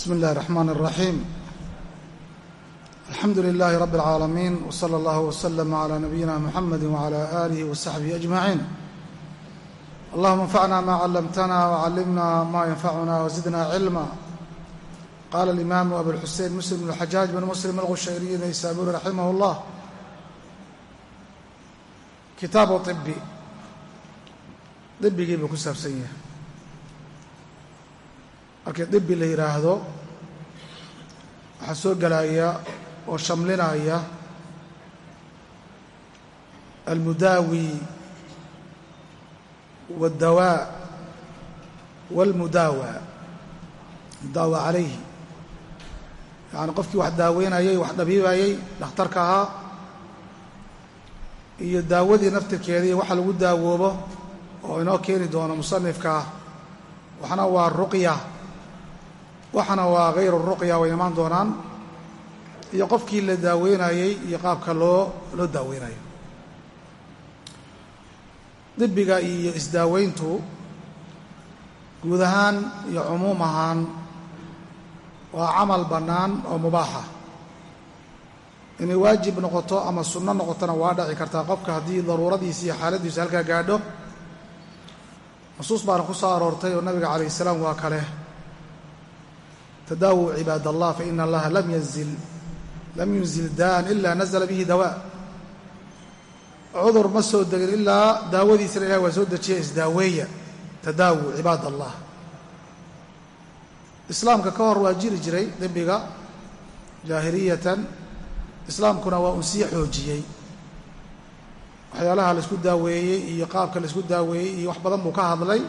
bsmi اllahi الرحman الرaxيim alxamdu لilaahi rab العaalamiin wslى اllah wslm عlى nabiyina mxamedi wعlى آlih وsaxbihi أجmaعiin allahuma اnfacna ma callamtna wcallimna ma yanfacuna wزidna cilma qala اlimaamu abuاlxusein muslim bn xajaaj bn muslim alqushayriyi naysaburi raximah اllah kitaabu طibi dibigii buu ku saabsan yahay markii dibi la yidhaahdo waxaa soo gelaya oo shamlinaya almudaawi waاddawaa wاlmudaawa mudaawa calayhi. Yacni qofkii wax daaweynayay wax dhabiibayay dhakhtarka ahaa iyo daawadii naftirkeedii waxa lagu daawoobo oo inoo keeni doono musanifka waxna waa ruqya waxna waa hayru ruqya way imaan doonaan. Iyo qofkii la daaweynayey iyo qaabka loo loo daaweynayo dibiga iyo isdaaweyntu guud ahaan iyo cumuum ahaan waa camal bannaan oo mubaaxa. Inay waajib noqoto ama sunno noqotona waa dhaci kartaa. Qofka haddii daruuradiisa iyo xaaladiisu halkaa gaadho nusuus baana ku soo aroortay oo nabiga calayh salaam waa kale tadaawuu cibaad allah faina allaha lam yanzil lam yunzil daan ilaa nazla bihi dawaa cudur ma soo degin ilaa daawadiisana ilahi waa soo dejiya isdaaweeya tadaawu cibaad allah islaamka ka hor waa jiri jiray dembiga jaahiliyatan islaamkuna waa un sii xoojiyey waxyaalaha la isku daaweeyey iyo qaabka la isku daaweeyey iyo wax badan buu ka hadlay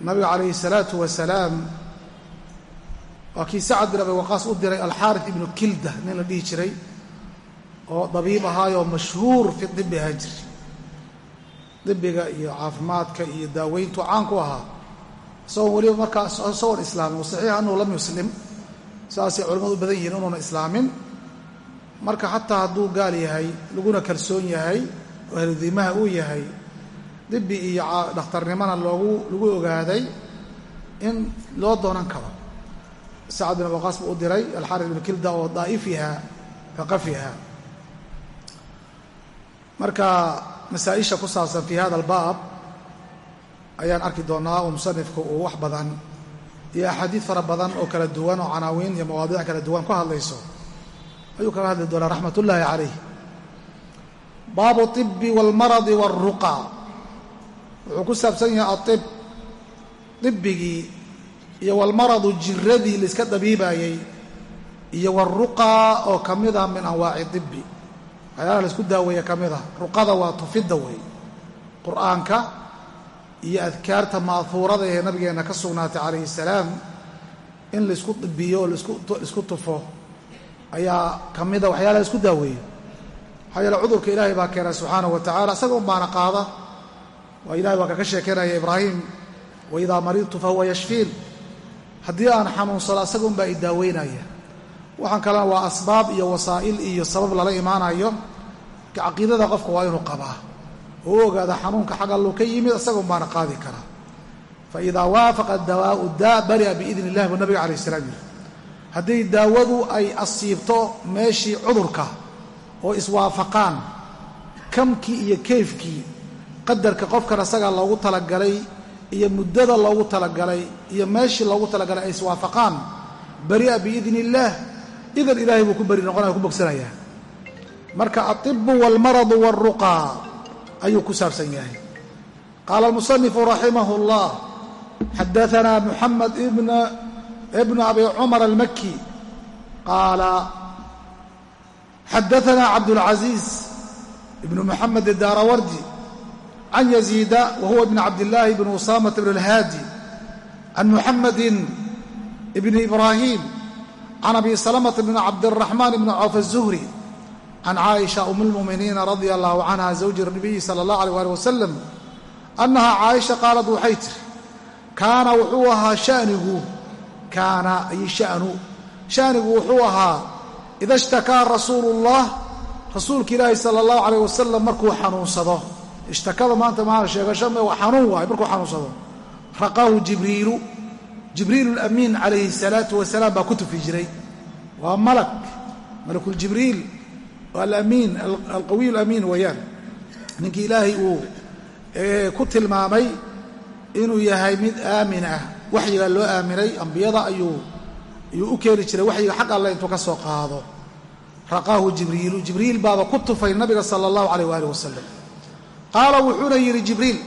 nabiga calayhi الsalaatu wasalaam waa kii sacad bin abi waqaas u diray alxaarif ibnu kilda nin la dhihi jiray oo dabiib ahaayoo mashhuur fi dibi ahaan jiray. Dibiga iyo caafimaadka iyo daaweyntu caan ku ahaa. Isagoon weliba markaa isagoon islaamin wasaxiixa annahu lam yuslim. Saasay culamadu u badan yihiin inuuna islaamin. Marka xataa hadduu gaal yahay laguna kalsoon yahay oo ahludimaha uu yahay dibi iyo dhakhtarnimona loogu lagu ogaaday in loo doonan karo sacad bin abiwaqaas buu u diray alxaris bin kilda oo daa'ifiha ka marka masaa-isha ku saabsan fii hada albaab ayaan arki doonnaa oo musanifku uu wax badan iyo axaadiid fara badan oo kala duwan oo canaawiin iyo mawaadiic kala duwan ku hadlayso. Ayuu kaga hadli doonaa raxmat ullaahi calayh baabu ibi waalmaradi waaruqa wuxuu ku saabsan yahay aib ibigii iyo walmaradu jiradii laiska dabiibaayey iyo waruqaa oo ka mid ah min anwaaci dibi waxyaalaha la isku daaweeye ka mid ah. Ruqada waa tufidda wey qur'aanka iyo adkaarta ma'huurada ee nabigeenna ka sugnaatay calayhi salaam in la isku dibiyo oo la isku tufo ayaa ka mid ah waxyaalaha la isku daaweeye maxaa yeele cudurka ilaahay baa keenay subxaanah wa tacala isaga un baana qaada. Waa ilahay waa kaka sheekeynaya ibraahim waidaa maridtu fahuwa yashfiin haddii aan xanuunsado asaga un baa i daaweynaya. Waxaan kalena waa asbaab iyo wasaa'il iyo sabab lala imaanayo. Caqiidada qofka waa inuu qabaa. Oo u ogaada xanuunka xag alluu ka yimid isaga un baana qaadi karaa. Faidaa waafaqa dawaau daa bari'a biidni illahi buu nabiga calayh salaam. Yidhi haddii daawadu ay asiibto meeshii cudurka oo iswaafaqaan kamkii iyo kayfkii qadarka qofkan asaga loogu talagalay iyo muddada loogu talagalay iyo meeshii loogu talagalay ay iswaafaqaan bari'a ah biidni illaah idan ilaahay buu ku beri noqonaya ku bogsanayaa. Marka aibu waalmaradu waaruqaa ayuu ku saabsan yahay. Qaala almusanifu raximah اllah xadaanaa muxamed ibnu abi cumar almaki qaala xadaanaa cabdulcaziiz ibnu muxamed idarawardi can yaziida wa huwa ibn cabdillaahi bn usaamata bn اlhaadi can muxamedi bn ibraahim can abi salamata bn cabdالraxmaan bn cawf الzuhri can caaisha um اlmuuminiina radia allahu canha zawji nabiyi sala اllah alيh ali wasalam annaha caaisha qaalad waxay tiri kaana wuxuu ahaa shanigu kaana ay shanu shanigu wuxuu ahaa ida ishtakaa rasuulu ullah rasuulka ilaahi sala allahu calayh wasalam markuu xanuunsado ishtakada maanta maaa sheegasho xanuun waayo markuu xanuunsado. Raqahu jibriilu jibriil alamiin calayhi salaatu wasalaam baa ku tufi jiray waa malak malakuljibriil alamiin alqawiy alamiin weeyaan. Ninkii ilaahay uu ku tilmaamay inuu yahay mid aamin ah. Waxyigaa loo aaminay ambiyada ayuu ayuu u keeni jiray. Waxyiga xaq alle intuu ka soo qaado. Raqaahu jibriilu jibriil baaba ku tufay nabiga sala allahu calayh waaalih wasalam qaala wuxuuna yidhi jibriil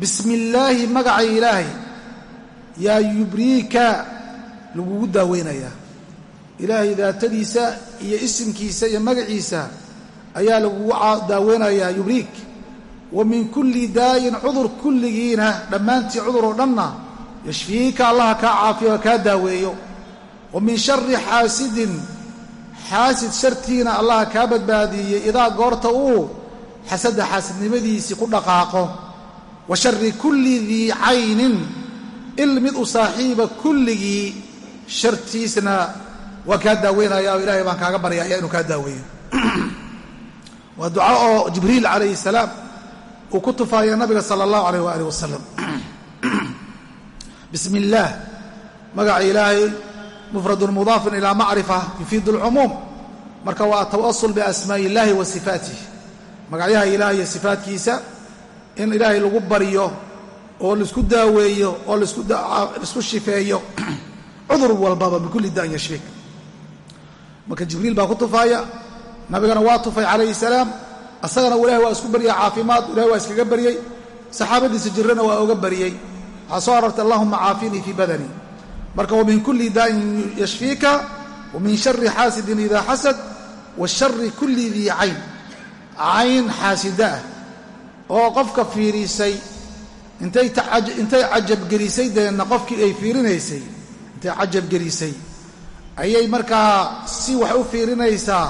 bismi illaahi magacay ilaahay yaa yubriika lagugu daaweynayaa. Ilaahay daatadiisa iyo isimkiisa iyo magaciisa ayaa lagugu daaweynayaa yubriik. Wa min kulli daayin cudur kulligiina dhammaantii cudur oo dhanna yashfiika allaha kaa caafiyo kaa daaweeyo. Wa min shari xaasidin xaasid shartiina allaha kaa badbaadiiyey idaa goorta uu xasada xaasidnimadiisii ku dhaqaaqo wa shari kulli dii caynin il mid u saaxiiba kulligii shartiisna waa kaa daaweynaya oo ilaahay baan kaaga baryaya inuu kaa daaweeyo. Waa duca oo jibriil calayhi salaam uu ku tufaaya nabiga sala allahu alayh waaalih wasalam bismi illaah magaca ilaahay mufradun mudaafun ilaa macrifa yufiidu alcumuum marka waa atawasul biasmaa'i illaahi wa sifaatih magacyaha ilaah iyo sifaatkiisa in ilaahay lagu baryo oo la isku daaweeyo oo la isku shifeeyo cudur walbaba bikulli daan yashfiik marka jibriil baa ku tufaaya nabigana waa tufay calayhi salaam asagana ilahay waa isku barya caafimaad ilahay waa iskaga baryey saxaabadiisa jirana waa oga baryey waxaa soo arortay allahuma caafinii fii badanii marka wa min kulli daa'in yashfiika wa min shari xaasidin idaa xasad wa shari kulli dii cayn cayn xaasida ah oo qofka fiirisay intay cajabgelisay deenna qofkii ay fiirinaysay intay cajabgelisay ayay markaa si wax u fiirinaysaa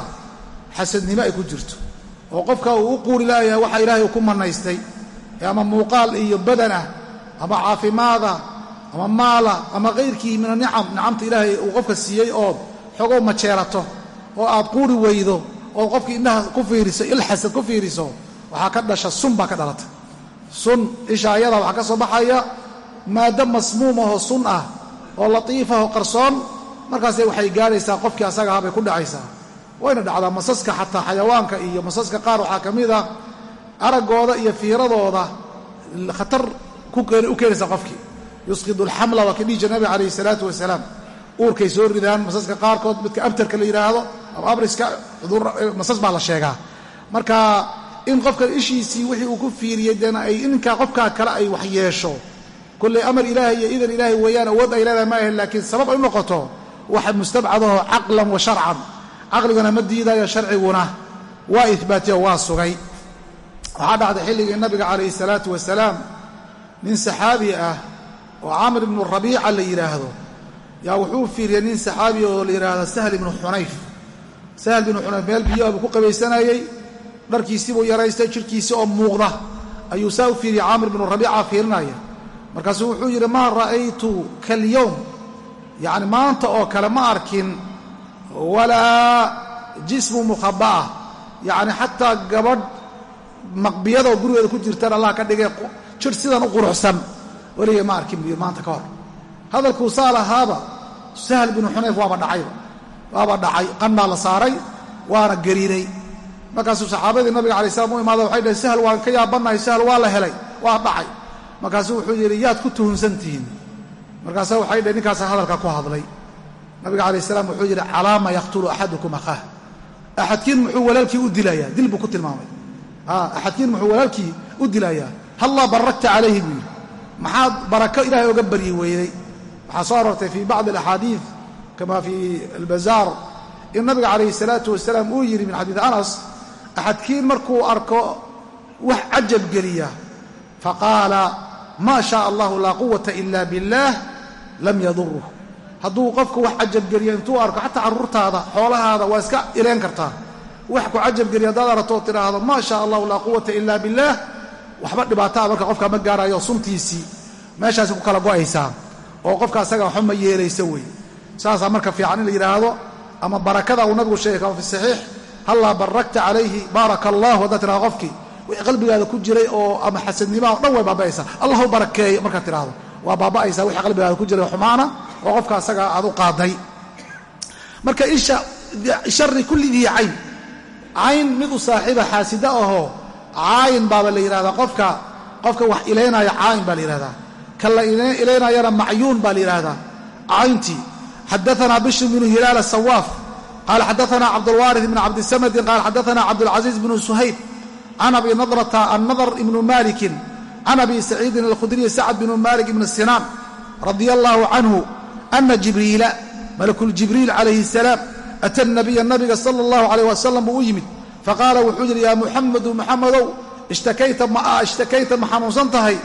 xasadnimo ay ku jirto. Oo qofka uu u quuri laayahay waxa ilaahay ku manaystay ama muuqaal iyo badanah ama caafimaada ama maala ama kayrkii min anicam nicamta ilaahay uu qofka siiyey ood xogoo majeerato oo aad quuri weydo ood qofkii indhaha ku fiiriso il xasad ku fiiriso waxaa ka dhasha sun baa ka dhalata. Sun isha ayada waxaa ka soo baxaya maado masmuumahoo sun ah oo latiifahoo qarsoon markaasay waxay gaadhaysaa qofkii asaga ahaa bay ku dhacaysaa. Wayna dhacdaa masaska xataa xayawaanka iyo masaska qaar waxaa ka mid a araggooda iyo fiiradooda khatar u keenaysa qofkii yusqidu alxamla waa ka dhihi jira nabiga calayhi salaatu wasalaam. Uurkay soo ridaan masaska qaarkood midka abtarka la yidhaahdo ama abriska masas baa la sheegaa. Marka in qofkan ishiisii wixii uu ku fiiriyey deena ay ninkaa qofkaa kale ay wax yeesho. Kolley amar ilaahay iyo idan ilaahay weeyaan awood ay leedahay ma ahayn laakiin sabab ay u noqoto waxa mustabcadaho caqlan wa sharcan. Caqliguna ma diidayo sharciguna. Waa ihbaatiyo waa sugay. Waxaa dhacday xilligii nabiga calayhi salaatu wasalaam nin saxaabi ah oo caamir ibnu rabiica la yidhaahdo yaa wuxuu fiiriyey nin saxaabi oo la yidhaahdo sahl ibnu xunayf sahl ibnu xunayf meel biyo buu ku qabaysanayey dharkiisii buu yaraystay jidhkiisii oo muuqda. Ayuu saa u fiiriyey caamir ibnu rabiica fiirinaya. Markaasuu wuxuu yidhi maa ra'aytu kalyowm yacni maanta oo kale ma arkin walaa jismu mukhaba'a yacni xataa gabadh maqbiyadoo gurigeeda ku jirtaan allah ka dhigay jir sidan u quruxsan. Weligay ma arkin buyi maanta ka hor. Hadalkuu saa lahaaba sahl binu xunayf waaba dhacayba waaba dhacay qanbaa la saaray waana gariiray markaasuu saxaabadii nabiga alay slam u imaada waxay dhaheen sahl waan ka yaabannahay sahl waa la helay waa dhacay. Markaasuu wuxuu yidhi yaad ku tuhunsan tihiin. Markaasa waxay dhaheen ninkaasa hadalka ku hadlay. Nabiga alayh salaam wuxuu yidhi calaama yaqtulu axadukum akhaah. Axadkiin muxuu walaalkii u dilayaa dil buu ku tilmaamay. Axadkiin muxuu walaalkii u dilayaa. Hallaa barakta calayhi buu yidhi. Maxaad barako ilaahay oga baryi weydey waxaa soo aroortay fii bacdi alaxaadiid kama fii albazaar in nabiga calayhi salaatu wasalaam uu yidhi min xadiid anas axadkiin markuu arko wax cajab geliya faqaala maa shaaa allahu laa quwata ila biاllaah lam yaduruh hadduu qofku wax cajabgeliyo intuu arko xataa carruurtaada xoolahaada waa iska ileen kartaa wax ku cajabgeliya haddaad aragto oo tidhaahdo maa shaa allahu laa quwata ila biاllaah waxba dhibaataa marka qofka ma gaarayo suntiisii meeshaasi ku kala go'aysaa oo qofka asaga waxba ma yeelaysa wey saasaa marka fiican in la yidhaahdo ama barakada uu nabigu sheegay kama fi saxiix hallaa barakta calayhi baaraka allahu haddaad tidhahdo qofkii wixii qalbigaada ku jiray oo ama xasadnimaha o dhan way baaba'aysaa. Allahu barakeeyo markaad tidhaahdo waa baaba'aysaa wixii qalbigaada ku jira xumaana oo qofka asaga aad u qaaday. Marka shari kulli dii cayn. Cayn mid saaxiiba xaasida ahoo caayin baaba la yidhahdaa qofka qofka wax ilaynaya caayin baa la yidhahdaa ka la ilaynayana macyuun baa la yidhahdaa cayntii xadaana bishr bnu hilaal asawaaf qaala xadaana cabdulwaari bn cabdisamdin qaala xadaana cabdulcasiiz bnu suhayd can abi nadrata annadr ibnu malikin can abi saciidin alkhudriy sacd bnu malik ibni sinaan radia allaahu canhu ana jibriila malakuljibriil calayhi asalaam ata nabiya nabiga sala allahu calayh wasalam buu u yimid faqaala wuxuu yidhi yaa muxamedu muxamedow ishtakayta ma xanuunsan tahay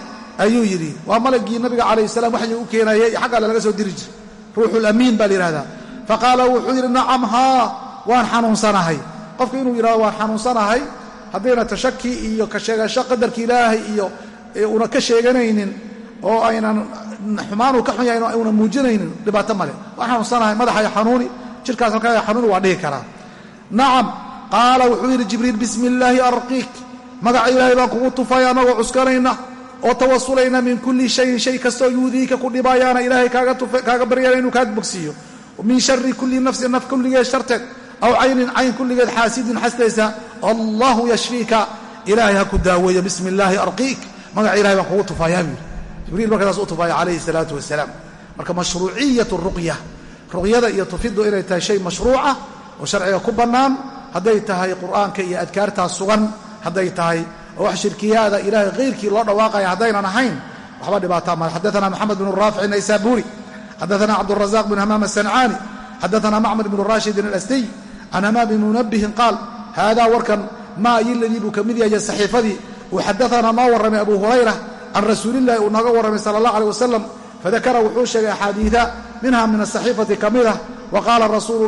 ayuu yidhi waa malaggii nabiga calayh salam waxyuu u keenayay xagga lalaga soo diri jiray ruuxulamiin baa la yidhahdaa faqaala wuxuu yidhi nacam haa waan xanuunsanahay. Qofka inuu yidhahdo waan xanuunsanahay haddayna tashaki iyo ka sheegasho qadarka ilaahay iyo una ka sheeganaynin oo aynan xumaanuu ka xun yahay una muujinaynin dhibaato male waan xanuunsanahay madaxaya xanuuni jirkaas halkaa xanuuni waa dhihi karaa. Nacam qaala wuxuu yidhi jibriil bismi illaahi arqiik. Magaca ilaahay baan kugu tufay annagoo cuskanayna oo tawasulayna min kulli shayin shay kastoo yuudiika ku dhibayaana ilaahay kaaga baryana inuu kaa bogsiiyo. Min shari kulli nafsin naf kulligeed sharteed aw caynin cayn kulligeed xaasidin xastaysa allahu yashfiika. Ilaahay ha ku daaweeyo. Bismi illaahi arqiik. Magaca ilahay baan kugu tufayaa buu yidhi. Jibriil markaas u tufaya calayhi salaatu wasalaam marka mashruuciyat ruqya ruqyada iyo tufiddu inay tahay shay mashruuca oo sharciga ku bannaan hadday tahay qur'aanka iyo adkaartaas sugan hadday tahay oo wax shirkiyaada ilaahay hayrkii loo dhawaaqaya haddaynan ahayn. Waxba dhibaataa male xadaana moxamed bnu raafic naysaburi xadaana cabdurazaq bn hamaam asancaani xadaana macmar bnu rashidin alasdiy can hamaam bni munabihin qaal haadaa warkan maa yiladii buu ka mid yahay saxiifadii. Uu xadaana noo warramay abu hurayra can rasuulillahi uu nooga warramay sala allah aleh wasalam fadakara wuxuu sheegay axaadiida minha min asaxiifati ka mida waqaala rasuulu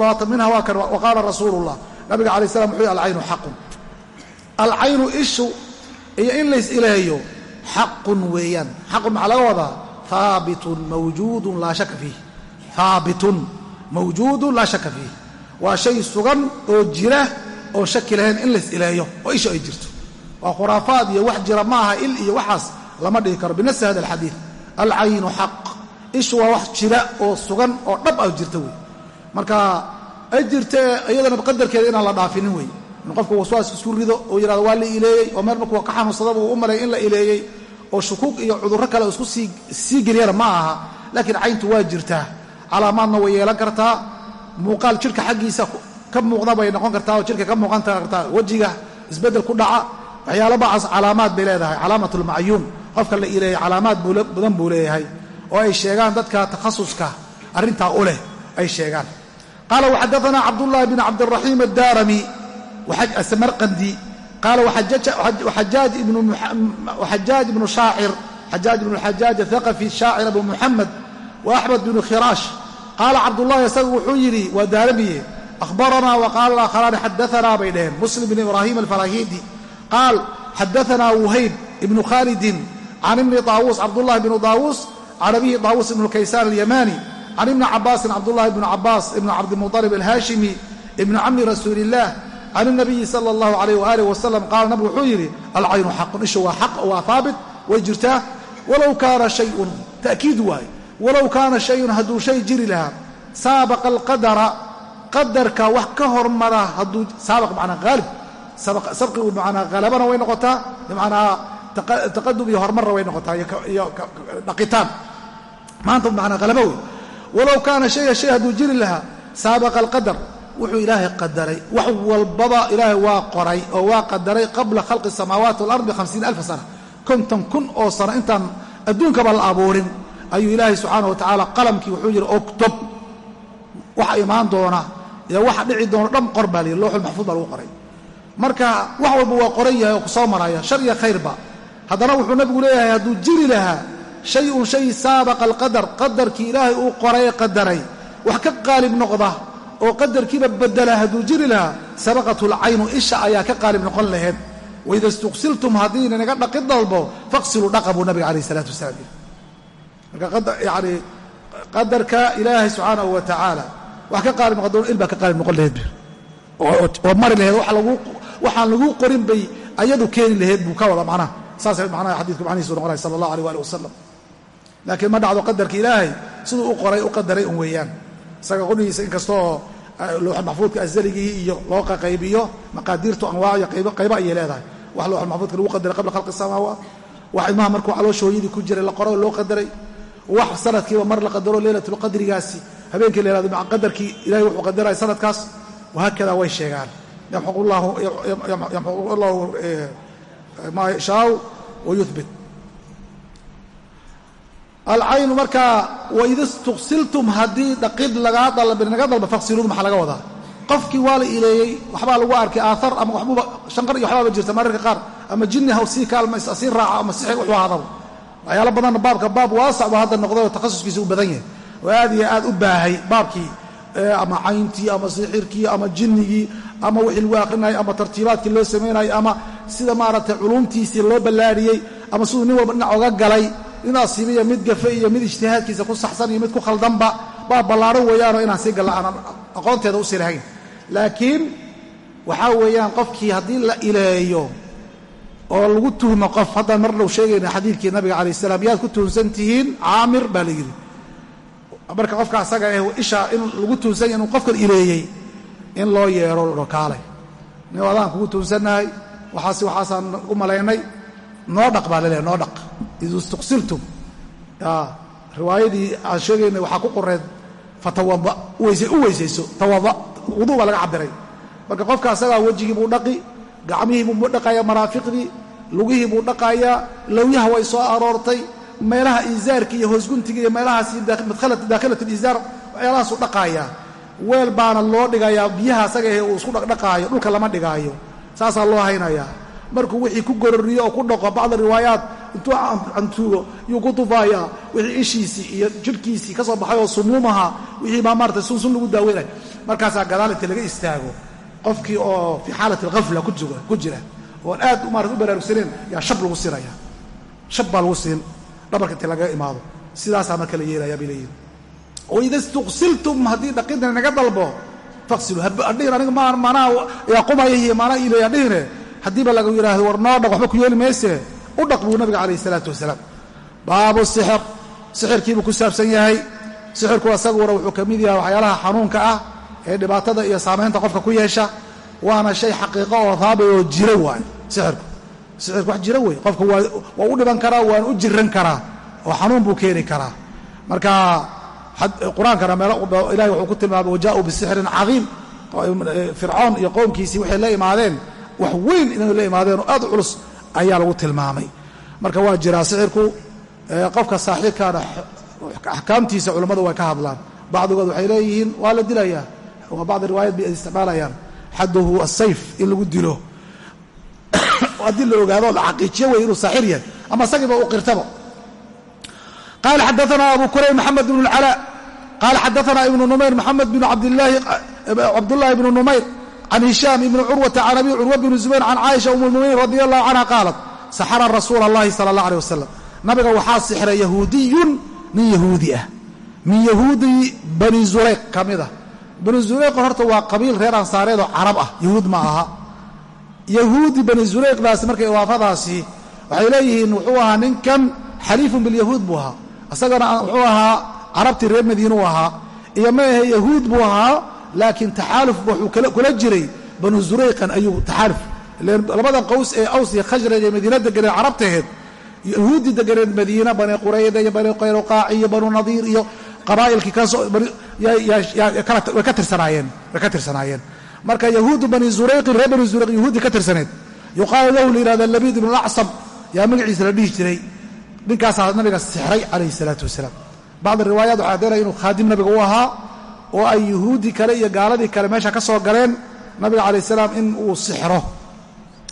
llah nabiga alay slam wuxuu alcaynu xaqun. Alcaynu ishu iyo in lays ileeyo xaqun weeyaan. Xaqun maxaa laga wadaa? Haabitun mawjuudun laa shaka fiih. Haabitun mawjuudun laa shaka fiih. Waa shay sugan oo jira oon shaki lahayn in lays ileeyo oo isha ay jirto. Waa khuraafaad iyo wax jira ma aha il iyo waxaas lama dhihi karo. Binafsi hada alxadiid alcaynu xaq. Ishu waa wax jira oo sugan oo dhab ah jirta wey. Marka ay jirta iyadana qadarkeeda inaan la dhaafinin wey in qofku waswaas isku rido oo yidhahdo waa la ileeyey oo meel markuu ka xanuunsadaba uu u malay in la ileeyey oo shukuug iyo cudurro kale isku sii geliyana ma aha. Laakiin cayntu waa jirtaa calaamaadna way yeelan kartaa. Muuqaal jidhka xaggiisa ka muuqda bay noqon kartaa oo jidhka ka muuqan kartaa. Wejiga isbeddel ku dhaca. Waxyaalo bacaas calaamaad bay leedahay. Calaamatulmacyuun qofka la ileeyey calaamaad badan buu leeyahay. Oo ay sheegaan dadka takhasuska. Arrintaa u leh ay sheegaan. Qaala waxadaana cabdullaahi bn cabdiraxiim addaarami samarqandi qaala xajaaj ibnu shaacir xajaaj ibnu xajaaj athaqafi shaacir abu muxamed wa bnu khiraash qaala cabdullahi isagu wuxuu yidhi waa daaramiye ahbaranaa wa qaala alaakharaani xadaanaa bay dheheen muslim bn ibraahim alfarahidi qaal xadaanaa wuhayb ibnu khaalidin can ibni daawuus cabdullahi bnu daawuus can abihi daawuus ibnu kaysaan alyamani can ibni cabaasin cabdullahi ibnu cabaas ibnu cabdimuطalib alhaashimi ibnu cammi rasuuli illah can اnabiyi sala اllahu alayh waalih wasalam qaala nabigu wuxuu yidhi alcaynu xaqun isha waa xaq waa haabit way jirtaa walow kaana shayun ta'kiid waaye walow kaana shayun hadduu shay jiri lahaa saabaqa alqadara qadarka wax ka hormara hadduu saabaq manaa haalib sabqigu manaa halabana way noqotaa manaa taqadum iyo horumarna way noqotaa iyo dhaqitaan maanta manaa halaba wey walow kaana shaya shay hadduu jiri lahaa saabaqa alqadar wuxuu ilaahay qadaray. Wax walbaba ilaahay waa qoray oo waa qadaray qabla khalqi samaawaati walardi bihamsiina alfa sana. Konton kun oo sano intaan adduunkaba la abuurin ayuu ilaahay subxaana wa tacaala qalamkii wuxuu yidhi oktob. Waxa imaan doona iyo waxa dhici doona dhan qor baa layidhi lowxul maxfuud baa lagu qoray. Marka wax walba waa qoran yahay oo ku soo maraya shar iyo khayrba haddana wuxuu nabigu leeyahay hadduu jiri lahaa shay un shay saabaqa alqadar qadarkii ilaahay uu qoray ee qadaray. Wax ka qaalib noqda oo qadarkiiba bedela hadduu jiri lahaa sabaqatu lcaynu isha ayaa ka qaalib noqon laheyd waida istuqsiltum haddii ninaga dhaqi dalbo faqsiluu dhaqa buu nabiga alayh isalaatu wasalaam yiri marka yani qadarka ilaahay subxaanahu wa tacaala wax ka qaalib noqon doon il baa ka qaalib noqon laheyd oo mari laheyd waxaan lagu qorin bay ayadu keeni laheyd buu ka wada macnaha saasay macnaha xadiidku macnihiisu noqonaya sala allah alيh ali wasalam laakiin ma dhacdo qadarka ilaahay siduu u qoray u qadaray un weeyaan isaga qudhigiisa inkastoo looxa maxfuudka azaligii iyo loo qaqaybiyo maqaadiirtu anwaac qaybo ayay leedahay. Wax looxa maxfuudka lagu qadaray qabla khalqi samaawaat. Wax ilmaha markuu caloosh hooyadii ku jiray la qoro oo loo qadaray. Wax sanadkiiba mar la qadaro leylatulqadrigaasi habeenkii la yhahdo qadarkii ilahay wuxuu qadaraya sanadkaas wahaakada way sheegaan. Yamxuqu llahu maa yashaau wayubit alcaynu markaa waida istuqsiltum haddii dhaqid lagaa naga dalba faqsiluun maxaa laga wadaa. Qofkii waa la ileeyey waxbaa lagu arkay aahar ama waxbuuba shanqar iyo waxbaaba jirta mararka qaar. Ama jinni ha sii kaalmaysa sii raaca ama sixir wuxuu ahaadaba waxyaalo badanna baabka baab waasac buu hadda noqday takhasuskiisa u badan yahay. Oo aad iyo aad u baahay baabkii ama cayntii ama sixirkii ama jinnigii ama wixii lagu akrinayay ama tartiibaadkii loo samaynayay ama sida maaragtay culumtiisii loo ballaariyey ama siduu nin walba dhinac oga galay asiibiya mid gafe iyo mid ijtihaadkiisa ku saxsan iyo mid ku khaldanba baa ballaaran weeyaanoo inaan sii galla aanan aqoonteeda u sii lahayn. Laakiin waxaa weeyaan qofkii haddii la ileeyo oo lagu tuhmo qof haddaan mar dhow sheegayna xadiidkii nabiga calayh salaam yaad ku tuhunsan tihiin caamir baa la yidhi. Marka qofka asaga eh isha in lagu tuhunsan yahy inuu qofkan ileeyey in loo yeedho dhokaalay nin adaan kugu tuhunsannahay waxaas waxaasaan u malaynay noo dhaq baa laleehay noo dhaq. Id istuqsiltum. Riwaayadii aan sheegaynay waxaa ku qoreed fatawada u weysayso tawada wuduu baa laga cabiray marka qofka asagaa wejigii buu dhaqi gacmihii buu dhaqayaa maraafiqdii lugihii buu dhaqayaa lowyaha way soo aroortay meelaha iisaarka iyo hoosguntiga iyo meelahaas daakhilat liisaar waxyaalahaasuu dhaqaayaa weel baana loo dhigayaa biyaha asaga ahe uu isku dhaqdhaqaayo dhulka lama dhigaayo. Saasaa loo haynayaa markuu wixii ku gororiyo oo ku dhaqo bacda riwaayaat intuu cantuugo yuu ku tufaayaa wixii ishiisii iyo jidhkiisii ka soo baxay oo sumuumaha wixii baa maarata sunsun lagu daaweynaya markaasaa gadaal laga istaago qofkii oo fii xaalat alghafla ku jira oon aad maarata u baraarugsaneen yaa shab lagu siinaya shab baa lagu siin dhabarka inta laga imaado. Sidaasaa marka la yeelayaa bay leeyihiin waida istuqsiltum haddii dhaqidna naga dalbo faqsilu hadhihin aniga maanaa yaa qumaya iyo maanaa iileya dhihine haddiiba lagu yidhaahdo war noo dhaq waxba ku yeeli mayse. U dhaq buu nabiga calayh isalaatu wasalaam. Baabu sixir. Sixirkiibuu ku saabsan yahay. Sixirku asaguna wuxuu ka mid yahay waxyaalaha xanuunka ah ee dhibaatada iyo saamaynta qofka ku yeesha. Waana shay xaqiiqo oo haabay oo jira waay sixirku. Sixirku wax jira wey qofka waa u dhiban karaa waana u jiran karaa oo xanuun buu keeni karaa. Marka qur'aankana ilahay wuxuu ku tilmaamay wajaa'uu bisixrin cadiim fircoon iyo qowmkiisii waxay la imaadeen wax weyn inay la imaadeen oo aad u culus ayaa lagu tilmaamay. Marka waa jiraa sixirku qofka saaxiibkaana axkaamtiisa culammadu way ka hadlaan. Bacdigood waxay leeyihiin waa la dilayaa. Waa bacdi riwaayad bay isticmaalayaan. Xaduhu asayf in lagu dilo. Haddii la ogaado la xaqiijiyo wey inuu saaxir yahay ama isagiiba uu qirtaba qala xadaana abu kurayb maxamed bn اlcalaa qala xadaana ibnu numayr maxamed bn cabdullahi bnu numayr can hishaam ibni curwata can abi curwa bni zubayr can caaisha umulmuminiin radia allahu canha qaalat saxara rasuula allahi sala allah aleh wasalam nabiga waxaa sixray yahuudiyun nin yahuudi ah min yahuudi bani zureyq ka mid ah bani zureyqo horta waa qabiil reer ansaareedoo carab ah yahuud ma aha yahuudi bani zureyqdaasi markay iwaafadaasi waxay leeyihiin wuxuu ahaa ninkan xaliifun bilyahuud buu ahaa isagana wuxuu ahaa carabtii reer madiinuu ahaa laakiin taxaaluf wuxuu kula jiray banu zurayqan ayuu taxaaluf. Labada qows ee aws iyo khasraj ee madiina deganeed carabtaheed yahuuddii deganeed madiina bani qurayda iyo bani qayruqaaci iyo banu nadiir iyo qabaa'ilkii way ka tirsanaayeen marka yahuudu bani zurayqin reer bani zurayq yahuuddii ka tirsaneed yuqaalu lahu layihahda labiid ibnu lacsam yaa magaciisa la dhihi jiray. Ninkaasaa nabiga sixray calayhi salaatu wasalaam. Bacdi riwaayaat waxay addeynaya inuu khaadim nabiga u ahaa oo ay yuhuuddii kale iyo gaaladii kale meesha ka soo galeen nabiga calayh salaam in uu sixro.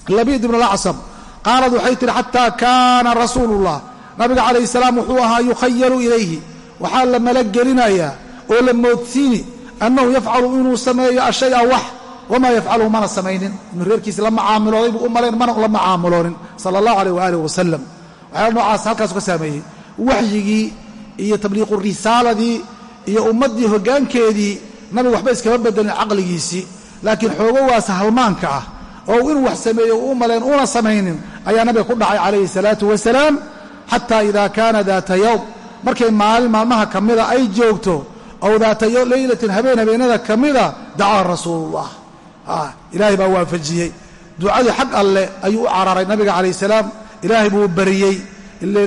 Labiid ibnu lacsam qaalad waxay tihi xataa kaana rasuulullah. Nabiga calayhi salaam wuxuu ahaa yukhayalu ilayhi. Waxaa la malagelinayaa oo la moodsiini annahu yafcalu inuu sameeyo ashaya wax wamaa yafcaluhu mana samaynin. Inuu reerkiisa la macaamilooday buu u malayn mana la macaamiloonin sala allahu aleyh waaalih wasalam waxyaala noocaas halkaasu ka saameeyey. Waxyigii iyo tabliiqu risaaladii iyo ummaddii hoggaankeedii nabiga waxba iskama bedelin caqligiisii laakiin xoogowaasa halmaanka ah oo inuu wax sameeyo u malayn una samaynin ayaa nabiga ku dhacay calayhi salaatu wasalaam xataa ida kaana daata yowm markay maalin maalmaha ka mida ay joogto aw daata leylatin habeen habeenada ka mida dacaa rasuulullah. Ilaahay baa waafajiyey. Ducadii xag alleh ayuu u cararay nabiga calayh salaam. Ilaahay buu bariyey.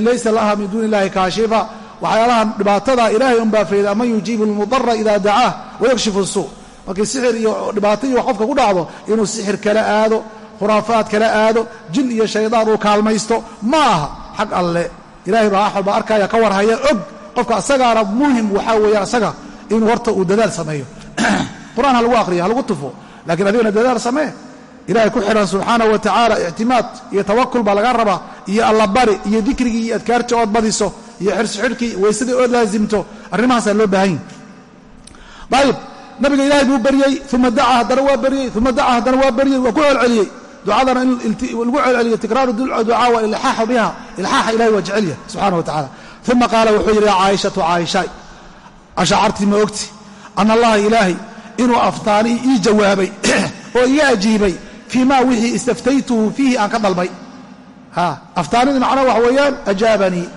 Laysa laha min duuni illahi kaashifa waxyaalahan dhibaatada ilaahay unbaa fayda aman yujiibu lmudara ida dacaah wayakshifu suu. Markii sixir iyo dhibaato iyo qofka ku dhacdo inuu sixir kala aado khuraafaad kala aado jin iyo shaydaan uu kaalmaysto ma aha xag alle. Ilahay baa wax walba arkaya ka warhaya og qofka asagaana muhiim waxaa weeyaan asaga inuu horta uu dadaal sameeyo. Qur'aan ha lagu aqriyo ha lagu tufo lakiin adigana dadaal samee. Ilahay ku xidhan subxaana wa tacaala ictimaad iyo tawakul baa laga rabaa iyo allabari iyo dikrigii iyo adkaartii ood badiso iyo xirsi xidhkii weysadii ood laasimto arrimahaasaa loo baahan yahi ayib nabiga ilaahay buu baryey uma dacaa haddana waa baryey uma dacaa haddana waa baryey waa ku celceliyey. Ducadana in lagu celceliyo tikraaru ducaa waa ilxaaxu biha ilxaaxa ilahay waa jecelya subxana wa tacala uma qaala wuxuu yidhi caaishatu caaishaay ashacartii ma ogti? Ana allaha ilaahay inuu aftaani ii jawaabay oo iga ajiibay fii ma wixii istaftaytuhu fiihi aan ka dalbay. Aftaanidii macnaha waxa weeyaan ajaabanii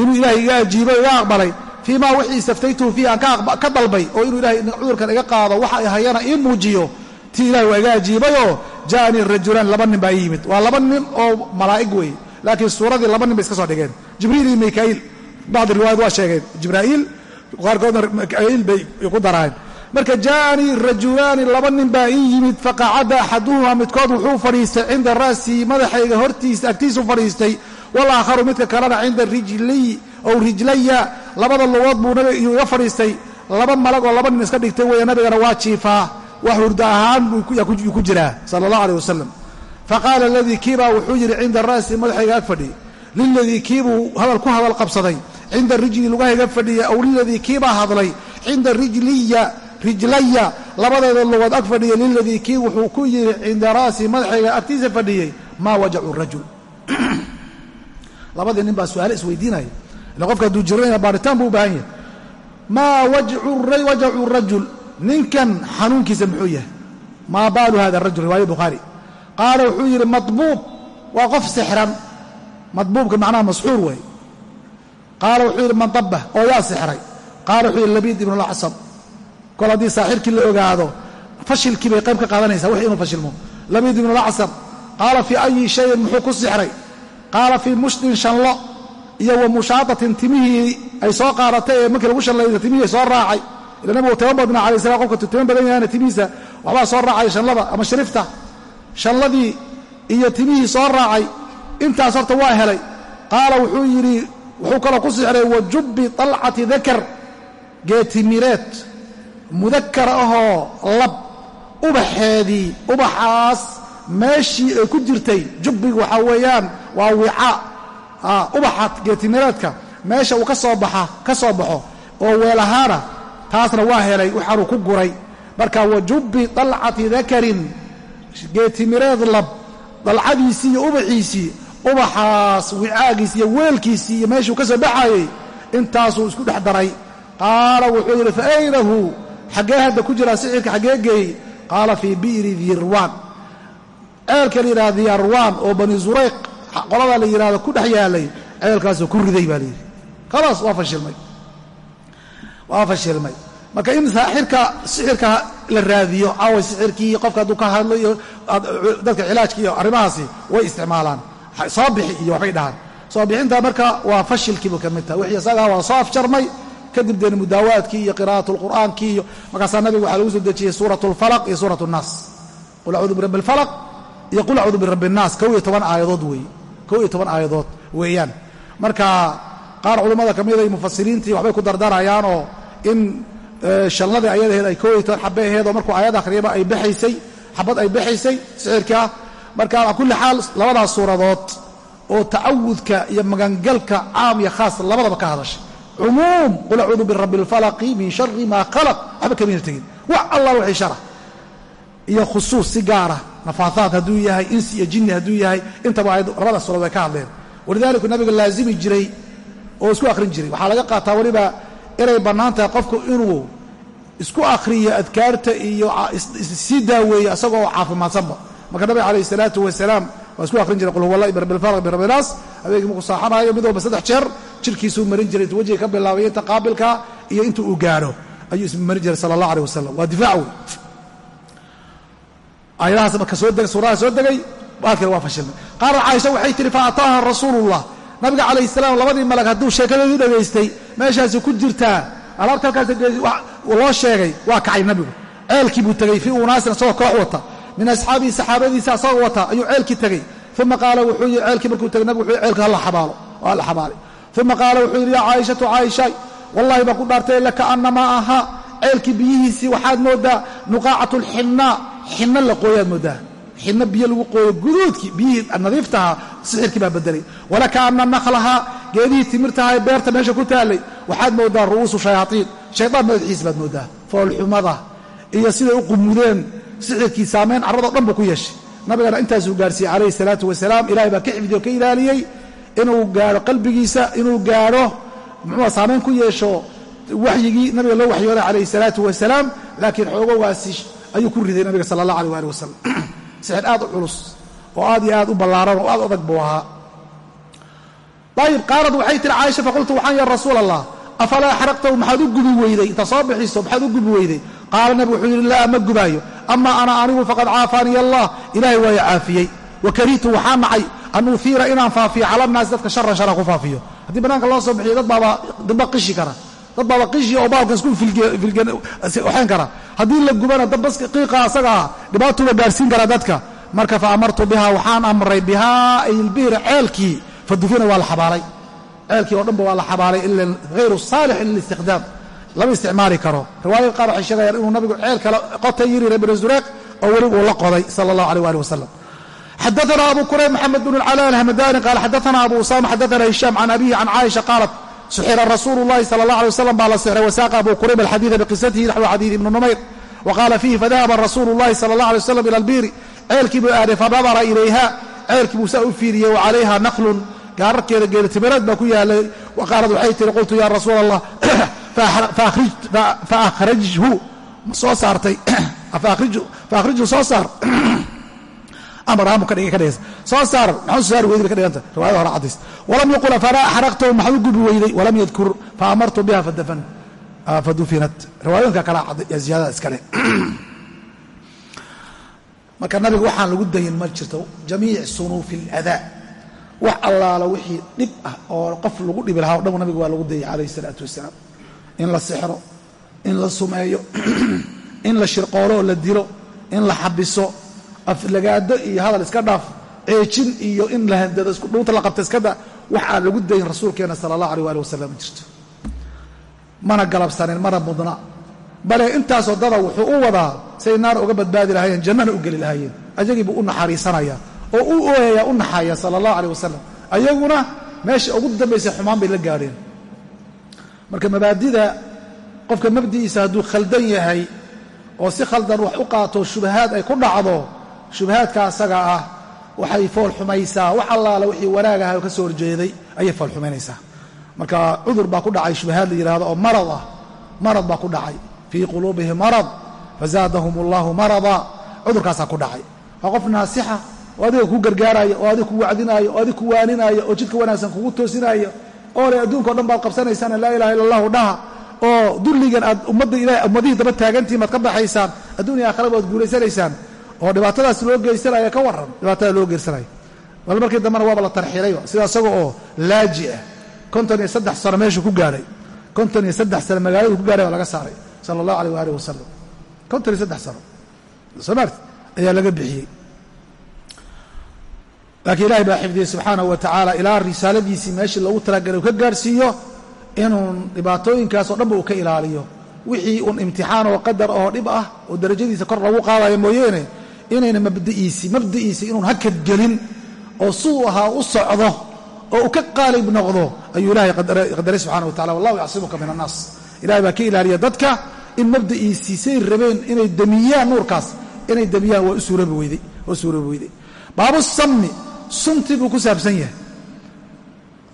inuu ilaahay iga ajiibay o iga aqbalay. Fii ma wixii istaftaytuhu fiihi aan ka dalbay oo inuu ilahay cudurkan iga qaado waxa ay hayana ii muujiyo tii ilahay waa iga ajiibayoo? Ja'anii rajulaan laba nin baa ii yimid. Waa laba nin oo malaa'ig weeye laakiin suuradii laba nin bay iska soo dhigeen. Jibriil iyo mikaa'iil bacdi riwaayad waa sheegeen. Jibraa'iil qaarkoodna mikaa'iil bay ku daraan. Marka ja'anii rajulaani laba nin baa ii yimid faqacada axaduhuma midkood wuxuu fadhiistay cinda ra'sii madaxayga hortiisa agtiisu fadhiistay walaakharu midka kalena cinda rijliy ow rijlaya labada lugood buu nabiga iga fadhiistay laba malag oo laba nin iska dhigtay weeye nabigana waa jiifaa wax hurda ahaan buu ku jiraa sala allah aleh wasalam faqaala aladii kiibaa wuxuu yidhi cinda ra'sii madaxayga ag fadhiy liladii kiibuu hadal ku hadal qabsaday cinda rijli lugahayga fadhiya aw liladii kiibaa hadlay cinda rijliya rijlaya labadeeda lugood ag fadhiyay liladii kii wuxuu ku yidhi cinda ra'si madaxayga agtiisa fadhiyey maa wajacu rajul labadii nin baa su'aale isweydiinaya. Ila qofka hadduu jiranaya baaritaan buu u baahan yahay. Maa wajacu rajul. Ninkan xanuunkiisa muxuu yahay. Maa baalu hada rajul riwaaya bukhaari qaala wuxuu yidhi madbuub waa qof sixran. Madbuubka macnaha masxuur wey qaala wuxuu yidhi man dabah oo yaa sixray. Qaala wuxuu yidhi labiid ibnu lacsam kol haddii saaxirkii la ogaado fashilkii bay qayb ka qaadanaysaa wix inuu fashilmo. Labiid ibnu lacsam qaala fii ayi shayin muxuu ku sixray qaala fii mushdin shanlo iyo wa mushaatatin timihii ay soo qaadatay ee markii lagu shallayda timihii soo raacay. Ila nabigu timo badnaa alay slam qofka timo badan yahana timihiisa waxbaa soo raacaya shanlada ama sharifta. Shanladii iyo timihii soo raacay intaas horta waa helay. Qaala wuxuu yidhi wuxuu kaloo ku sixray wa jubbi talcati dakar geetimireed mudakar ahoo lab ubaxeedii ubaxaas meeshii ay ku jirtay jubbigu waxaa weeyaan waa wicaa ubaxa geetimireedka meesha uu ka soo baxa ka soo baxo oo weel ahaana taasna waa helay waxaanuu ku guray. Marka wa jubbi dalcati dakarin geetimireed lab dalcadiisii iyo ubaxiisii ubaxaas wicaagiisi iyo weelkiisii iyo meeshuu ka soo baxayey intaasuu isku dhex daray. Qaala wuxuu yidhi fa aynahu? Xaggee hadda ku jiraa sixirka xaggee geeyey qaala fii bi'ri dirwaan ceelka la yidhahda diyarwaan oo bani zurayq qoladaa la yidhahdo ku dhex yaalay ceelkaasoo ku riday baa layidhi khalaas waa fashilmay. Waa fashilmay. Marka in saaxirka sixirka la raadiyo caawa sixirkii qofka hadduu ka hadlo iyo dadka cilaajka iyo arrimahaasi way isticmaalaan. Soo bixi iyo waxbay dhahaan. Soo bixinta marka waa fashilkiibu ka mid taha wixii isagaa waa soo afjarmay kadib deen mudaawaadkii iyo qira'at lqur'aankii iyo markaasaa nabiga waxaa lagu soo dejiyey suurat lfalaq iyo suurat nnaas qul acuudu birabbi alfalaq iyo qul acuudu birabbi nnaas kow iyo toban aayadood weeye kow iyo toban aayadood weeyaan. Marka qaar culammada ka mida mufasiriintii waxbay ku dardarayaan oo in shalladii ayadaheed ay kow iyo toban xabe aheed oo markuu aayad akhriyaba ay baxaysay xabad ay baxaysay sixirkaa marka ala kulli xaal labadaas suuradood oo tacawudka iyo magangalka caam iyo khaas labadaba ka hadashay. Cumuum qul acuudu birabbi alfalaqi min shari maa khalaq. Waxba kamina tegin. Wax allah wixii shara iyo khusuus si gaara nafaahaad hadduu yahay insi iyo jinni hadduu yahay intaba ay labadaas suuradood ay ka hadleen. Walidaalika nabiga laazimi jiray oo isku akhrin jiray. Waxaa laga qaataa weliba inay bannaan tahay qofku inuu isku akhriyo adkaarta iyo sii daaweeyo isagoo caafimaadsanba. Marka nabiga calayh isalaatu wasalaam waa isku akhrin jiray qul huwa allah birabbi alfalaq birabbi naas habeenkii markuu saaxanaayo mid walba saddex jeer jirkiisuu marin jiray intuu wejiga ka bilaabay inta qaabilka iyo inta uu gaadho ayuu ismarin jiray sala allah aleh wasalam waa difaac wey aayadahaas marka soo degay suuradaha soo degay baalkina waa fashilmay. Qaala caaisha waxay tihi fa ataaha rasuulullah. Nabiga calayhi salaam labadii malag hadduu sheekadeedii dhegaystay meeshaasi ku jirtaa. Alaabta halkaas loo sheegay waa kacay nabigu. Ceelkii buu tegey fii unaasin isagoo koox wata. Min asxaabihi saxaabadiisa asagoo wata ayuu ceelkii tegey uma qaala wuxuu yidhi ceelkii markuu tegey nabigu wuxuu ceelka hala xabaalo waa la xabaalay. Uma qaala wuxuu yidhi yaa caaishatu caaishay wallahi baan ku dhaartay lakaannamaa ahaa ceelkii biyihiisii waxaad mooddaa nuqaacatu lxinnaa xinno la qooyaad mooddaa xinno biyo lagu qooyo guduudkii biyihii nadiiftahaa sixirkii baa bedelay walakaana nakhlahaa geedihii timirtaha ee beerta meesha ku taallay. Waxaad mooddaa ru'uusu shayaatiin. Shaydaan madaxiisa baad mooddaa foolxumada iyo siday u qumudeen sixirkii saamayn carradoo dhan buu ku yeeshay. Nabigana intaasuu gaarsiiyey calayhi salaatu wasalaam. Ilahay baa ka xifdiyo ka ilaaliyey inuu gaadho qalbigiisa inuu gaadho muxuua saamayn ku yeesho waxyigii nabiga loo waxyooday calayhi salaatu wasalaam. Laakiin xoogogaasi ayuu ku riday nabiga sala allah aleh waali wasalam sixir aad u culus oo aad iyo aad u ballaaran oo aad adag buu ahaa. Ayib qaalad waxay tihi caaisha faqultu waxaan ya rasuul allah afalaa axraqtahu maxaad u gubi weyday. Intaad soo bixiso maxaad u gubi weyday. Qaala nabigu wuxuu yidhi laa ma gubaayo. Ama ana anigu faqad caafaaniy allah ilaahay waa i caafiyey. Wa karihtu waxaa nacay. An uhiira inaan faafiyo cala naasi dadka sharan shara ku faafiyo. Haddii bannaanka loo soo bixiyo dad baaba damba qishi kara dad baaba qishi oo baalkan isku filwaxayn kara. Haddii la gubana dambas qiiqa asagaa dhibaatuba gaarsiin kara dadka. Marka fa amartu biha waxaan amray bihaa ay ilbihra ceelkii. Fadufina waa la xabaalay. Ceelkii oo dhanba waa la xabaalay ila hayru saalixin lilistikhdaam lama isticmaali karo. Riwaayada qaar waxay sheegayaan inuu nabigu ceel kale qotay yiri reer bani zureeq oo weli uu la qoday sala allahu aleh ali wasalam xadaana abu kurayb maxamed bn اlcala alhamadani qaala xadaana abu usama xadaana hishaam can abihi can caaisha qaalat suxira rasuulu lahi sala اlah alay waslam baa la sexray wasaaqa abu qurayb alxadiida biqisatihi naxwi xadiid ibni numayr wa qaala fiihi fadahaba rasuulu llahi sala اlah alay waslam ila albiiri ceelkii buu aaday fanadara ilayha ceelkii buu saa u fiiriyey wa calayha naqlun gaararkeeda geelitimareed baa ku yaalay wa qaalad waxay tiri qultu yaa rasuula allah fa akhrijhu soo saartay fa akhrijhu soo saar amaraamu ka dhigaysa soo saar maxaa soo saari weyday bay ka dhiganta riwayada hore cadays walam yaqul afalaa axraqtahu maxaa u gubi weyday walam yadkur faamartu biha fadafan fadufinat riwaayooyinka kale ziyaadada iskale marka nabiga waxaan lagu dayin ma jirto jamiic sunuufi اladaa wax allaala wixii dhib ah oo qof lagu dhibi lahaa o dhan nabiga waa lagu dayay calayh الsalaatu wasalaam in la sixro in la sumeeyo in la shirqoolo oo la dilo in la xabiso aflagaado iyo hadal iska dhaaf ceejin iyo in la handado dhuunta la qabta iskada wax lagu dayin rasuulkeena sala allah aleh ali wasalam jirto. Mana galabsanin mana mudna. Bale intaasoo dada wuxuu u wadaa say naar uga badbaadi lahaayeen jannana u geli lahaayeen. Ayagiibuu u naxariisanaya oo u ooyaya u naxaya sala allah aleh wasalam ayaguna meesha ugu dambaysay xumaan bay la gaadheen. Marka mabaadida qofka mabdi'iisa hadduu khaldan yahay oo si khaldan wax u qaato shubahaad ay ku dhacdo shubahaadka asaga ah waxay fool xumaysaa. Wax allaala wixii wanaagaha oo ka soo horjeeday ayay fool xumaynaysaa. Marka cudur baa ku dhacay shubahaad la yidhahdo oo marad ah. Marad baa ku dhacay. Fii quluubihim marad fazaadahum allahu marada. Cudurkaasaa ku dhacay. Waa qof naasixa oo adiga kuu gargaaraayo oo adiga ku wacdinaayo oo adiga ku waaninaayo oo jidka wanaagsan kugu toosinaayo oo le adduunka o dhan baad qabsanaysaan laa ilaha illa allahu dhaha oo dulligan aad ummadda ilahay ummadihii daba taagantihin baad ka baxaysaan adduun iyo aakhiraba waad guulaysanaysaan oo dhibaatadaas loo geysanaya ka warran dhibaatada loo geysanaya bal markii dambena waaba la tarxiilayba sida isaga oo laaji ah. Konton iyo saddex sano meeshu ku gaadhay konton iyo saddex sano magaaladu ku gaadhay baa laga saaray sala allahu aleyh waaalih wasalam konton iyo saddex sano. Soo maarti ayaa laga bixiyey. Laakiin ilahay baa xifdiyey subxaanahu wa ilaa risaaladiisii meeshii loogu talagalay uu ka gaarhsiiyo inuun dhibaatooyinkaas oo dhanba uu ka ilaaliyo. Wixii uun imtixaan oo qadar oo dhib ah oo darajadiisa kor lagu qaadayo mooyeene inayna mabda'iisi mabda'iisi inuun hakadgelin oo siduu ahaa u socdo oo uu ka qaalib noqdo ayuu ilahay qadaray subxana wa tacala wallahu yacsimuka min annaas. Ilahay baa ka ilaaliya dadka in mabda'iisii say rabeen inay demiyaan nuurkaas inay demiyaan waa u suuroobi weyday u baabu sammi sunti buu ku saabsan yahay.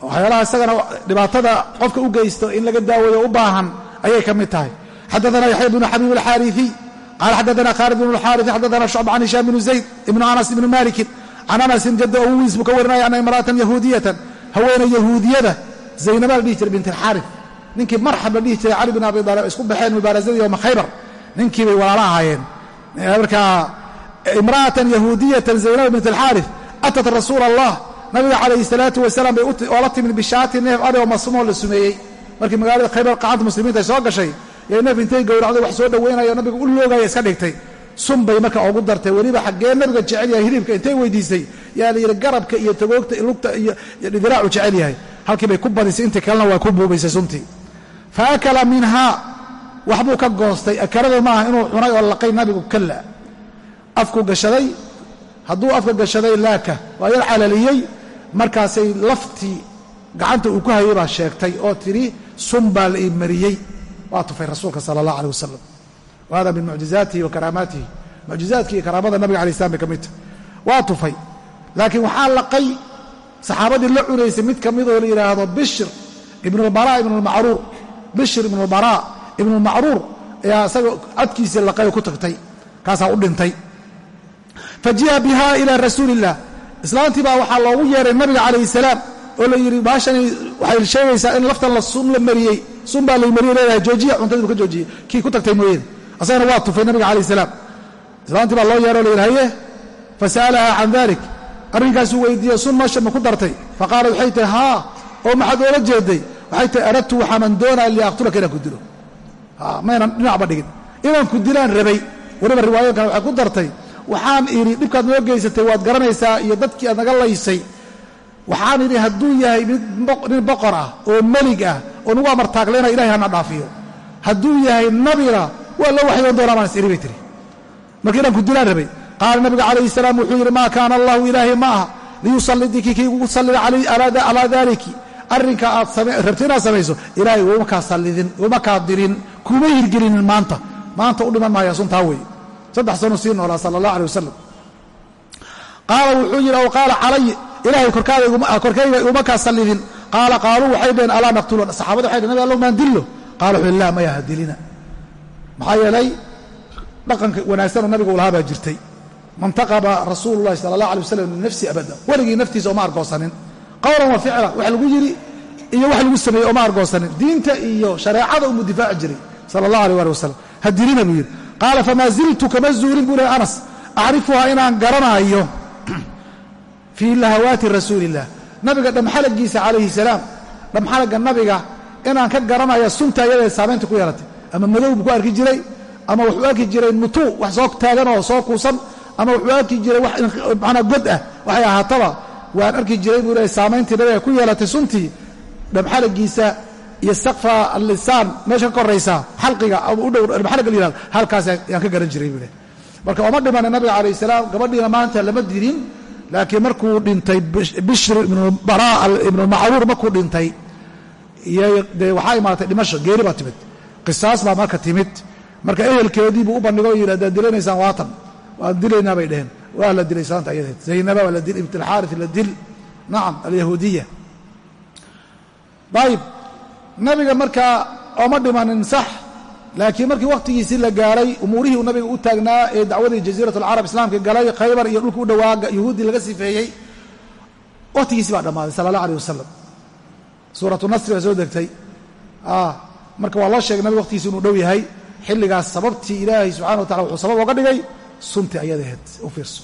Waxyaalaha isagana dhibaatada qofka u geysto in laga daaweeyo u baahan ayay ka mid tahay. Xadaana yaxya bnu xabiib alxaariثi qaala xadaana khaalid bn اlxaariثi xadaana shucba can hishaam bn zayd ibnu anas ibni malikin can anasin jadda awogiis buu ka warinaya ana imra'atan yahuudiyatan haweene yahuudiyada zaynaba la dhihi jiray bint alxaarif ninkii marxab la dhihi jiray cali bin abi aalib isku baxeen mubaarasadii yowma khaybar ninkii bay walaalo ahaayeen markaa imra'atan yahuudiyatan zaynaba bint alxaarif atat rasuula allah nabiga calayhi salaatu wasalaam bay oola timid bishaati neef ari oo la yay neef intay gowracday wax soo dhowaynayo nabiga u loogaya iska dhigtay. Sun bay marka ugu dartay weliba xaggee nabiga jecel yahay hilibka intay weydiisay. Yaa la yidhi garabka iyo tagoogta lugta iyo dhidilaacu jecel yahay. Halkii bay ku badisay intii kalena waa ku buubaysay suntii fa akala minhaa waxbuu ka goostay akalada maaha inuu cunay oo laqay nabigu kalla. Afku gashaday hadduu afka gashaday laaka waa yar calaliyey. Markaasay laftii gacanta uu ku hayay baa sheegtay oo tidhi sun baa la ii waa tufay rasuulka sala allah aleh wasalam wa hada min mucjizaatihi wa karaamaatihi mucjizaadkii iyo karaamada nabiga alay slam bay ka mid tahay waa tufay laakiin waxaa laqay saxaabadii la cunaysay mid ka midoo la yidhaahdo bishr ibnulbaraa ibnulmacruur bishr ibnulbaraa ibnulmacruur ayaa isaga adkiisii laqay oo ku tagtay kaasaa u dhintay fa ji'a biha ila rasuuli illah islaantii baa waxaa loogu yeeray nabiga calayhi salaam oo la sun baa lay mariyey leedahay joojiya cuntadiibu ka joojiyey kii ku tagtay mooyeen asagana waa tufay nabiga calayh salaam. Islaantii baa loo yeero o la yidhi haye fasa'alaha can dalik arrinkaasuu weydiiye sun meesha ma ku dartay? Faqaalat waxay tahi haa oo maxaad oola jeeday. Waxay tahi aradtu waxaaman doonaya liaqtulaka inaan ku dilo. Maynan dhinacba dhigin. Inaan ku dilaan rabay. Weliba riwaayadan waxay ku dartay waxaan idhi dhibkaad noo geysatay waad garanaysaa iyo dadkii aad naga laysay waxaan idhi hadduu yahay nin boqor ah oo melig ah oo nagu amartaaglayna ilahay hana dhaafiyo. Hadduu yahay nabina waa loo waxyoon doonaa baan is idhi bay tihi marka inaan ku dilaan rabay qaala nabiga calayhi salaam wuxuu yidhi maa kaana allahu ilaahay ma aha liyusallidiki kii kugu sallida calaa daaliki. Arrinka aad rabta inaad samayso ilaahay uma kaa sallidin uma kaa dirin kuma hirgelinin maanta. Maanta u dhiman maaya suntaa weeye saddex sanu sii noolaa sala allah alay wasalam qaala wuxuu yidhi ow qaala calay ilaahay korkayga uma kaa sallidin qaala qaaluu waxay dhaheen alaa naqtulu saxabada waxay dhhen nabi allow maan dillo? Qaala wuxuu laa maya dilina maxaa yeelay dhaqanka wanaagsanoo nabiga u lahaa baa jirtay. Mantaqaba rasuulu llahi sala allah alay wasalam min nafsi abada. Weligii naftiisa oma argoosanin. Qowlan wa ficla wax lagu yidhi iyo wax lagu sameeyey oma argoosanin. Diinta iyo shareecada umuu difaaci jiray sala allah aleh ali wasalam ha dilina buu yidhi. Qaala famaa ziltu kama zuulin buu lehy anas acrifuhaa inaan garanaayo fii lahawaati rasuuli illah nabiga dhamxalagiisa calayhi salaam dhamxalagga nabiga inaan ka garanayo sunta iyadae saamaynta ku yeelatay. Ama madow ku arki jiray ama wuxuu arki jiray mutuu wax soo taagan oo soo kuusan ama wuxuu arki jiray wax manaa god ah waxay ahaataba. Waan arki jiray buu lehay nabiga ku yeelatay suntii dhamxalagiisa iyo sakfa allisaan meesha ka koraysa xalqiga ama u dhow dhamxalaga la yihahdo halkaas yaan ka garan jiray buu marka ooma dhimana nabiga calayh salaam gabadhiina maanta lama dilin laakiin markuu dhintay bishr ibnulmacruur markuu dhintay de waxaa imaatay dhimasho geeri baa timid. Qisaas baa marka timid. Marka ehelkeedii buu u bandhigo o yidhi adaad dilanaysaan waatan waan dilaynaa bay dheheen waa la dilay saanta ayadeed. Zaynaba waa la dil ibnt la dil. Nacam alyahuudiya. Ayib nabiga markaa ooma dhimanin sax laakiin markii wakhtigiisii la gaaray umuurihii uu nabiga u taagnaa ee dacwadii jasiirat alcarab islaamka galay khaybar iyo dhulka u dhowaa yahuuddii laga sifeeyey wakhtigiisii baa dhammaaday sala allah aleh wasalam suuratu nasri baa soo degtay. Marka waa loo sheegay nabiga waqtigiisi inuu dhow yahay xilligaas sababtii ilaahay subxana wa tacala wuxuu sabab oga dhigay sunti ayadaheed u fiirso.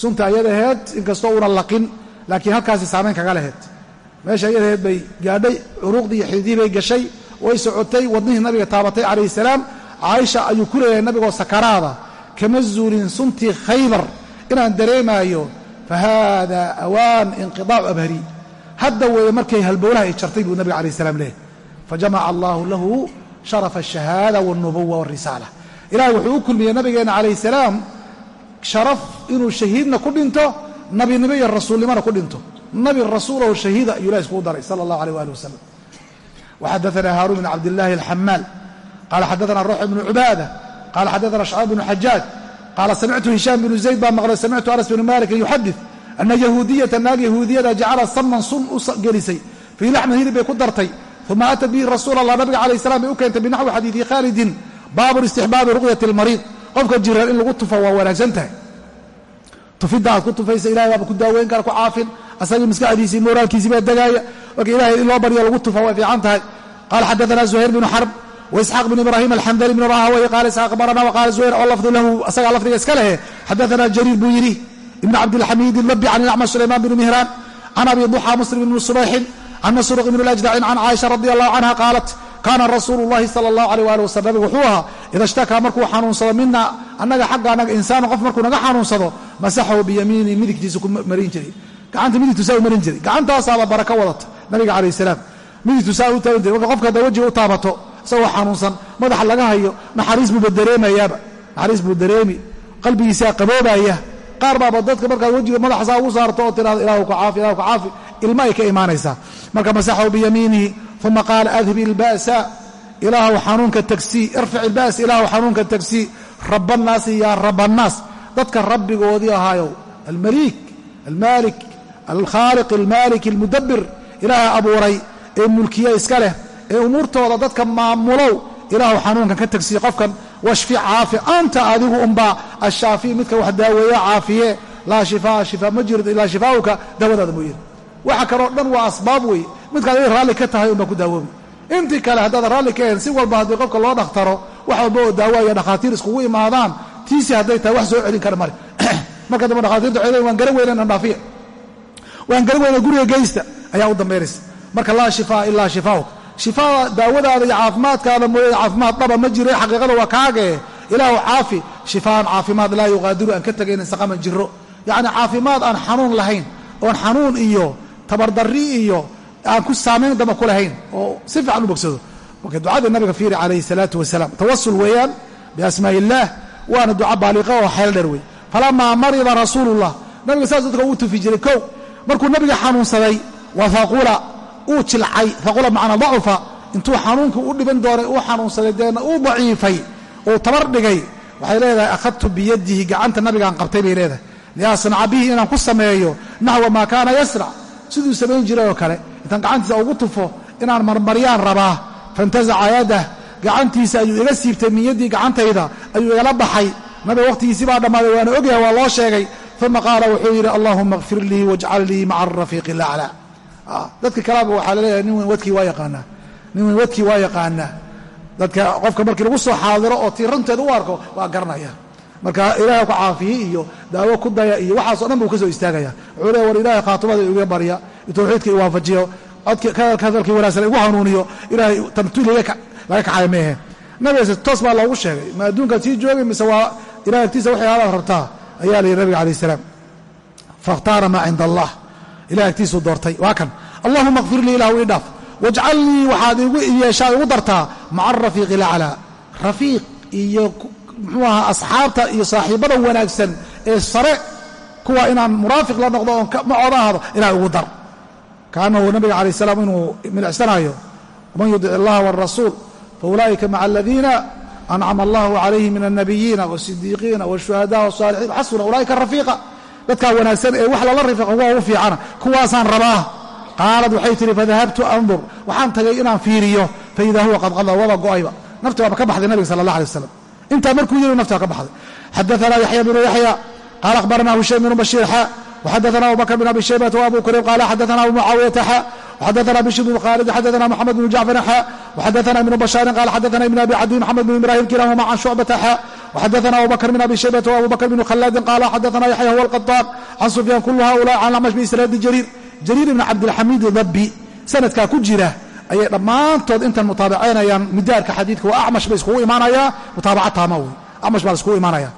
Sunta ayadaheed inkastoo una laqin laakiin halkaasi saamayn kaga laheyd meesha ayadaheed bay gaadhay curuuqdii iyo xididihii bay gashay way socotay wadnihii nabiga taabatay calayhi salaam caaisha ayuu ku leeyahay nabigoo sakaraada kama zuulin suntii khaybar inaan dareemaayo fa haada awaan inqidaacu abhari. Hadda weeye markay halbowlaha ay jartay buu nabiga calayh salaam leeyahy fajamaca allaahu lahu sharafa alshahaada walnubuwa walrisaala ilahay wuxuu u kulmiyey nabigeenna calayh salaam sharaf inuu shahiidna ku dhinto nabinimo iyo rasuulnimona ku dhinto. Nabi rasuulahu shahiida ayuu ilahi iskugu daray sala allah aleyh waali wasalam وxadثna hاrون بن cabd الlahi الxamaal qala xadaثna روح بن cubaadة qala xadaثna شhcاab بن xajاaج qala samictu هisham بن زayd baa maqlay samictu anas بن malik yuxadiث ana yahuudiyata naag yahuudiyada jacala saman sun u gelisay fii laxmin hilib bay ku dartay uma atat bihi rasuul allah nabiga calayh salam bay u keentay binaxwi xadiidi khaalidin baabu istixbaabi ruqyati اlmariid qofka jiraan in lagu tufo waa wanaagsan tahay tufidda aad ku tufaysa ilahay baaba ku daaweyn kara ku caafin asagii maskaxdiisii mooraalkiisii baa degaaya marka ilahay in loo baryo lagu tufa way fiican tahay. Qaala xadaana zuhayr bnu xarb waisxaaq bn ibrahim alxandali bn rahawey qaala isxaaq barana waqaala zuhayr oo lafdu lahu asagaa lafdiga iska lehe. Xadaana jariir buu yidhi ibn cabdilxamiid ilabi can ilacmash sulayman bn mihraan can abi duxa muslim bn subayxin can masruuq bn اlajdacin can caaisha radi allahu canha qaalat kaana rasuulu llahi sala allahu aleyh ali wasalam nabigu wuxuu ahaa ida shtakaa markuu xanuunsado mina annaga xagga annaga insaanu qof markuu naga xanuunsado masaxahu biyamiini midigtiisa ku marin jiray gacanta midigtusaa u marin jiray. Gacantaasaaba baraka wadata nabiga calayh salaam. Midigtusaa u taaban jiray. Marka qofka hadda wejiga u taabato isagoo xanuunsan madaxa laga hayo naxariis buuba dareemayaaba naxariis buu dareemi. Qalbigiisaa qaboobaya qaar baaba dadka markaad wejiga madaxasaa ugu saarto oo tirahdo ilahu ka caafi ilahu ka caafi. Ilma ay ka imaanaysaa. Marka masaxahu biyamiinihi uma qaala adhib ilba'sa ilaahu xanuunka tagsii irfic ilba's ilaahu xanuunka tagsii rabannaasi yaa rabannaas dadka rabbigoodii ahaayow almaliik almaalik alkhaaliq almaalik almudabbir ilaaha abuuray ee mulkiye iska leh ee umuurtooda dadka maamulow ilaahu xanuunkan ka tagsii qofkan washfi caafi anta adigu unbaa ashaafi midka wax daaweeya caafiye laa shifaa shifaa ma jirto ilaa shifaauka daawadaada mooyeen waxa kaloo dhan waa asbaab weeye. Midkaad inay raalli ka tahay unbaa ku daawoobi intii kale haddaadan raalli ka ahayn si walba haddii qofka loo dhakhtaro wax walba oo daawaya dhakhaatiir iskugu imaadaan tiisi hadday tahay wax soo celin kara male. Marka dambe dhakhaatiirta leeyin waan garan weyna nandhaafiya waan garan weyna guriga geysta ayaa u dambaynaysa. Marka laa shifaa ilaa shifaauka shifaada daawadaada iyo caafimaadkaada mooye caafimaad dhaba ma jiro xaqiiqada waa kaagee ilaahu caafi shifaan caafimaad laa yuqaadiru aan ka tegaynin saqaman jiro yacni caafimaad aan xanuun lahayn oon xanuun iyo tabardarri iyo aan ku saamayn damba ku lahayn oo si fiican u bogsado. Marka ducada nabiga fiiri calayhi salaatu wasalaam tawasul weeyaan biasmaa illaah waana duca baaliqa oo xeel dheer wey falamaa marida rasuulullah. Nabiga saas dadka uu tufi jiray kow markuu nabiga xanuunsaday wa faqula uu jilcay. Faqula macnaa dacufa. Intuu xanuunkii u dhiban doonay uu xanuunsaday deena uu daciifay uu tabar dhigay. Waxay leedahay akhadtu biyadihi gacanta nabigaan qabtay bay leedahay. Liasnaca bihi inaan ku sameeyo naxwa maa kaana yasnac siduu samayn jiray oo kale. Intaan gacantiisa ugu tufo inaan marmaryaan rabaa. Faintazaca yadah gacantiisa ayuu iga siibtay min gacantayda ayuu igala baxay. Nabiga wakhtigiisii baa dhammaaday waana ogyahay waa loo sheegay uma qaala wuxuu yidhi allahuma kfir lii wajcal lii maca arafiiqi alaclaa dadka kalaaba waxaa la leeyahay nin weyn wadkii waa yaqaanaa. nin weyn wadkii waa yaqaanaa. dadka qofka markii lagu soo xaadiro oo tii u arko waa garanaya marka ilaahay ku caafiyey iyo daawo ku daya iyo waxaaso dhan buu ka soo istaagaya wuxuu leeya war ilaahay khaatumada iga barya tawxiidka i waafajiyo. Hadalkii wanaagsan igu hanuuniyo. Ilaahay tantuil laga kacay meehe nabigaas toos baa loogu sheegay ma adduunkaad sii joogay mise waa ilahay agtiisa waxay aadaad rabtaa ayaa la yidhi nabiga alayh salaam fakhtaara maa cinda allah. Ilahay agtiisuu doortay. Waa kan. Allahuma kfir lii ilahu ii dhaaf. Wajcalnii waxaad igu yeeshaa igu dartaa maca arafiiqi laclaa rafiiq iyo muxuu ahaa asxaabta iyo saaxiibada wanaagsan ee sare kuwa inaan muraafiq la noqdo oon macooda ahdo ilahay ugu dar. Kaanahu nabiga calayh salaam inuu milicsanayo waman yudic allaha wاrasuul faulaa'ika maca aladiina ancama allahu calayhi min alnabiyiina wasidiiqiina washuhadaa wasaalixiin xasuna ulaaika rafiiqa dadkaa wanaagsan ee wax lala rifiqo kuwa ugu fiicana kuwaasaan rabaa qaalad waxay tihi fadahabtu andur waxaan tagay inaan fiiriyo faidaa huwa qad qada waba go'ayba nafti waaba ka baxday nabiga sala allah alay waslam intaa markuu yiri nafti waa ka baxday xadaana yaxya binu yaxya qaala ahbaranaa hushaym bnu bashiir xa waxadaana abubakr bin abi shaybata wa abu kurayb qaala xadaana abu mucaawiyata xa xadana bishr bn khaalid xadana mxamed bn jacfar xa xadana ibn bashaarin qal xadana ibn abi cadi mxamed bn ibrahim kilahuma can shucbata xa وxadana abubakr bn abi shaybata abubakr bn khalaadin qala xadana yaxya huwa alqaطaan can sufyaan kulu haula can lacmash biisnaadi jariir jariir ibn cabdilxamiid dabi sanadkaa ku jira ayay dhammaantood intan mutaabacaynayaan midaarka xadiidka waa acmash bay iskugu imaanayaa mutaabaca taama wey amash baa la iskugu imaanaya